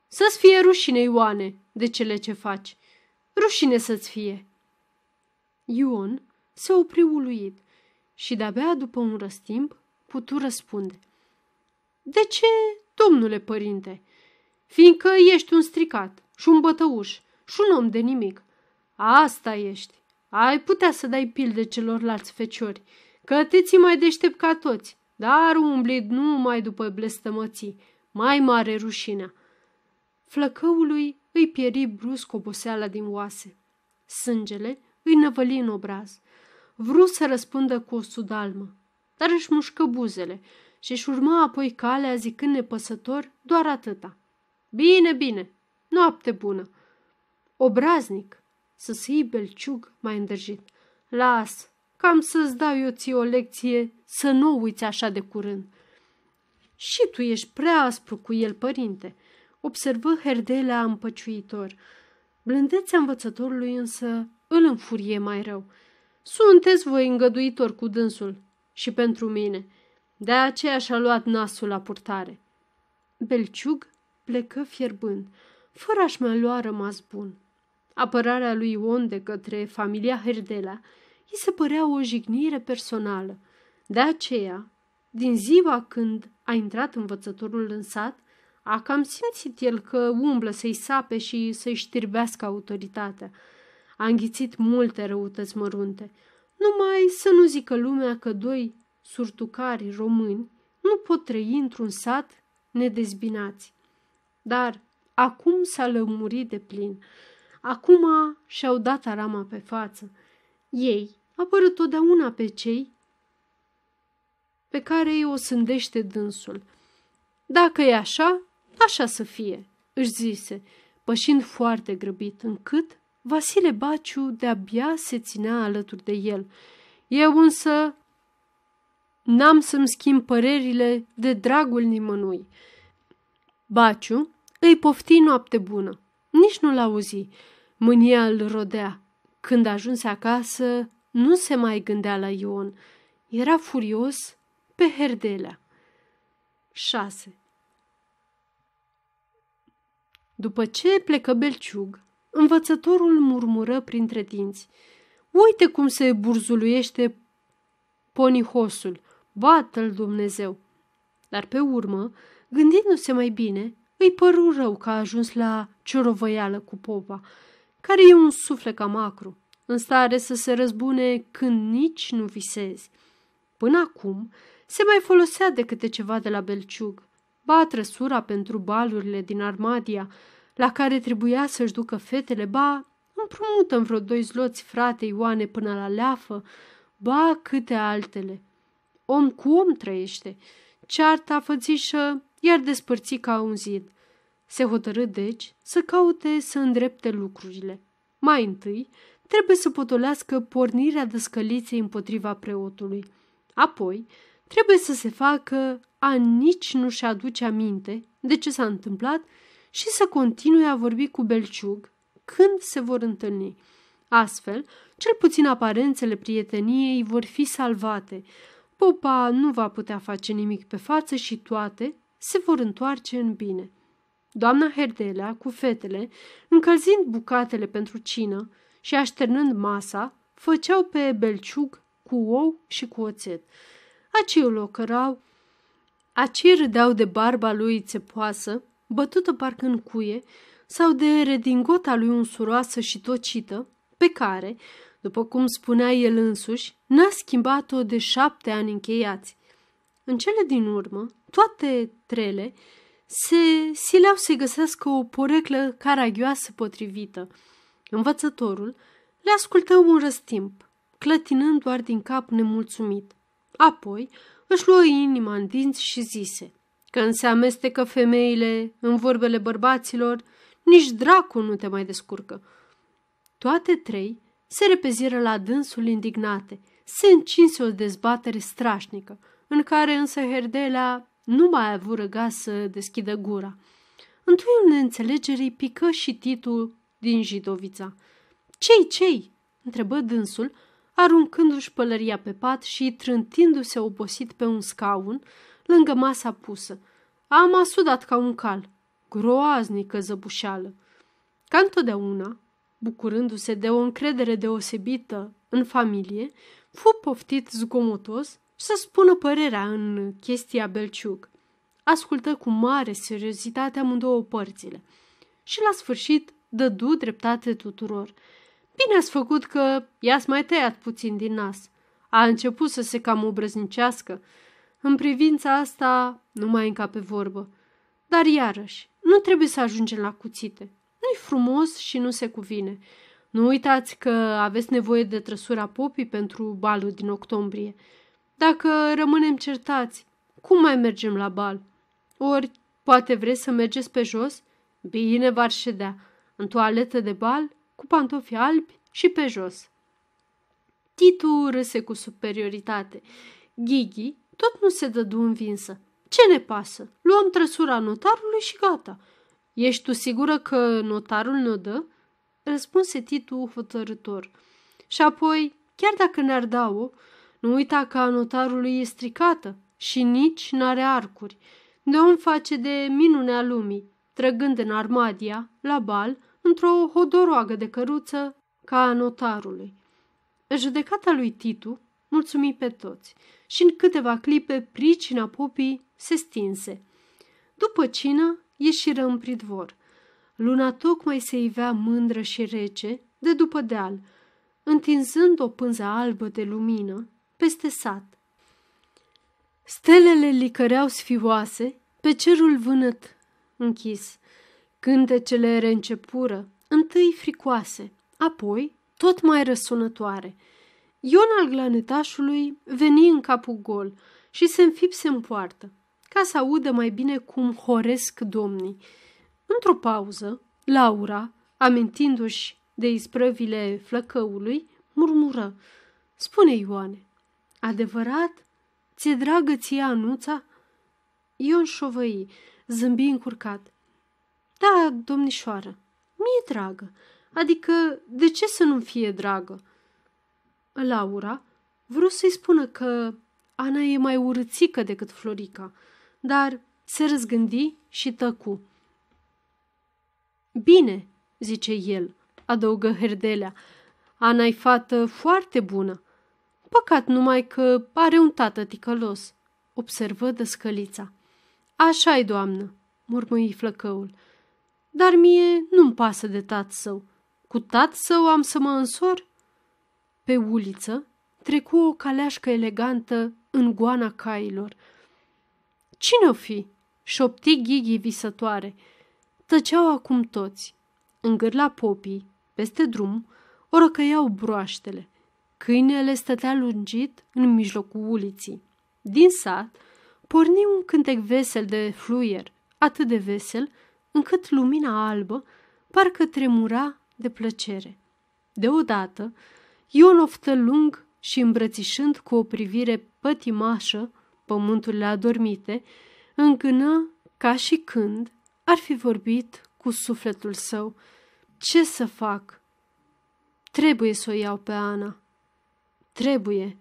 Să-ți fie rușine, Ioane, de cele ce faci. Rușine să-ți fie. Ion se opri uluit și de-abia după un răstimp putu răspunde. De ce, domnule părinte? Fiindcă ești un stricat și un bătăuș și un om de nimic. Asta ești. Ai putea să dai pilde celorlalți feciori, că te ții mai deștept ca toți, dar umbli numai după blestămății, mai mare rușinea. Flăcăului îi pieri brusc oboseala din oase. Sângele îi năvăli în obraz. Vrut să răspundă cu o sudalmă, dar își mușcă buzele și își urma apoi calea zicând nepăsător doar atâta. Bine, bine, noapte bună. Obraznic, să iei belciug mai îndrăjit. Las, cam să-ți dau eu ție o lecție să nu uiți așa de curând. Și tu ești prea aspru cu el, părinte, observă Herdelea împăciuitor. Blândețea învățătorului însă îl înfurie mai rău. Sunteți voi îngăduitor cu dânsul și pentru mine. De aceea și-a luat nasul la purtare. Belciug plecă fierbând, fără a-și mai lua rămas bun. Apărarea lui Ion de către familia Herdela îi se părea o jignire personală. De aceea, din ziua când a intrat învățătorul în sat, a cam simțit el că umblă să-i sape și să-i știrbească autoritatea. A înghițit multe răutăți mărunte, numai să nu zică lumea că doi surtucari români nu pot trăi într-un sat nedezbinați. Dar acum s-a lămurit de plin. Acum și-au dat arama pe față. Ei apără totdeauna pe cei pe care îi o sândește dânsul. Dacă e așa, așa să fie, își zise, pășind foarte grăbit, încât Vasile Baciu de-abia se ținea alături de el. Eu însă n-am să-mi schimb părerile de dragul nimănui. Baciu îi pofti noapte bună. Nici nu-l auzi. Mânia îl rodea. Când ajunse acasă, nu se mai gândea la Ion. Era furios pe Herdelea. 6. După ce plecă Belciug, învățătorul murmură printre dinți. Uite cum se burzuluiește ponihosul, bată-l Dumnezeu! Dar pe urmă, gândindu-se mai bine, îi păru rău că a ajuns la ciorovăială cu popa, care e un suflet cam acru, în stare să se răzbune când nici nu visezi. Până acum se mai folosea de câte ceva de la Belciug, ba trăsura pentru balurile din Armadia, la care trebuia să-și ducă fetele, ba împrumută în vreo doi zloți frate Ioane până la leafă, ba câte altele. Om cu om trăiește, cearta fățișă iar despărți ca un zid. Se hotărâ deci să caute să îndrepte lucrurile. Mai întâi trebuie să potolească pornirea dăscăliței împotriva preotului. Apoi, trebuie să se facă a nici nu-și aduce aminte de ce s-a întâmplat și să continue a vorbi cu Belciug când se vor întâlni. Astfel, cel puțin aparențele prieteniei vor fi salvate. Popa nu va putea face nimic pe față și toate se vor întoarce în bine. Doamna Herdelea, cu fetele, încălzind bucatele pentru cină și așternând masa, făceau pe belciug cu ou și cu oțet. Acei o locărau, acei râdeau de barba lui țepoasă, bătută parcă în cuie, sau de redingota lui unsuroasă și tocită, pe care, după cum spunea el însuși, n-a schimbat-o de șapte ani încheiați. În cele din urmă, toate trele se sileau să găsească o poreclă caragioasă potrivită. Învățătorul le ascultă un răstimp, clătinând doar din cap nemulțumit. Apoi își luă inima în dinți și zise – când se amestecă femeile în vorbele bărbaților, nici dracu nu te mai descurcă. Toate trei se repeziră la dânsul indignate. Se încinse o dezbatere strașnică, în care însă Herdelea nu mai a avut răga să deschidă gura. Întuiul neînțelegerii pică și Titu din Jidovița. Cei, cei?" întrebă dânsul, aruncându-și pălăria pe pat și trântindu-se obosit pe un scaun, lângă masa pusă. Am asudat ca un cal. Groaznică zăbușeală. Ca întotdeauna, bucurându-se de o încredere deosebită în familie, fu poftit zgomotos să spună părerea în chestia Belciug. Ascultă cu mare seriozitate amândouă părțile și la sfârșit dădu dreptate tuturor. Bine ați făcut că i-ați mai tăiat puțin din nas. A început să se cam obrăznicească în privința asta nu mai încape vorbă. Dar iarăși, nu trebuie să ajungem la cuțite. Nu-i frumos și nu se cuvine. Nu uitați că aveți nevoie de trăsura popii pentru balul din octombrie. Dacă rămânem certați, cum mai mergem la bal? Ori, poate vreți să mergeți pe jos? Bine v-ar ședea, în toaletă de bal, cu pantofi albi și pe jos. Titu râse cu superioritate. Ghighi tot nu se dădu învinsă. Ce ne pasă? Luăm trăsura notarului și gata. Ești tu sigură că notarul ne-o dă? Răspunse Titu hotărător. Și apoi, chiar dacă ne-ar da-o, nu uita că a notarului e stricată și nici n-are arcuri. De om face de minunea lumii, trăgând în armadia, la bal, într-o hodoroagă de căruță ca a notarului. Judecata lui Titu mulțumi pe toți și în câteva clipe pricina popii se stinse. După cină, ieșiră în pridvor. Luna tocmai se ivea mândră și rece de după deal, întinzând o pânză albă de lumină peste sat. Stelele licăreau sfioase pe cerul vânăt închis. Cântecele reîncepură, întâi fricoase, apoi tot mai răsunătoare – Ion al glanetașului veni în capul gol și se înfipse în poartă, ca să audă mai bine cum horesc domnii. Într-o pauză, Laura, amintindu-și de isprăvile flăcăului, murmură, Spune, Ioane, adevărat? Ți-e dragă ție Anuța? Ion șovăi, zâmbi încurcat. Da, domnișoară, mi-e dragă, adică de ce să nu fie dragă? Laura vrut să-i spună că Ana e mai urâțică decât Florica, dar se răzgândi și tăcu. Bine, zice el, adăugă Herdelea, Ana e fată foarte bună. Păcat numai că are un tată ticălos, observă dăscălița. Așa-i, doamnă, murmăi flăcăul, dar mie nu-mi pasă de tat său. Cu tat său am să mă însor? Pe uliță trecu o caleașcă elegantă în goana cailor. Cine o fi? șopti Ghighi visătoare. Tăceau acum toți. În gârla popii, peste drum, o răcăiau broaștele. Câinele stătea lungit în mijlocul uliții. Din sat porni un cântec vesel de fluier, atât de vesel încât lumina albă parcă tremura de plăcere. Deodată, Ion oftă lung și îmbrățișând cu o privire pătimașă pământurile adormite, încână ca și când ar fi vorbit cu sufletul său. Ce să fac? Trebuie să o iau pe Ana. Trebuie.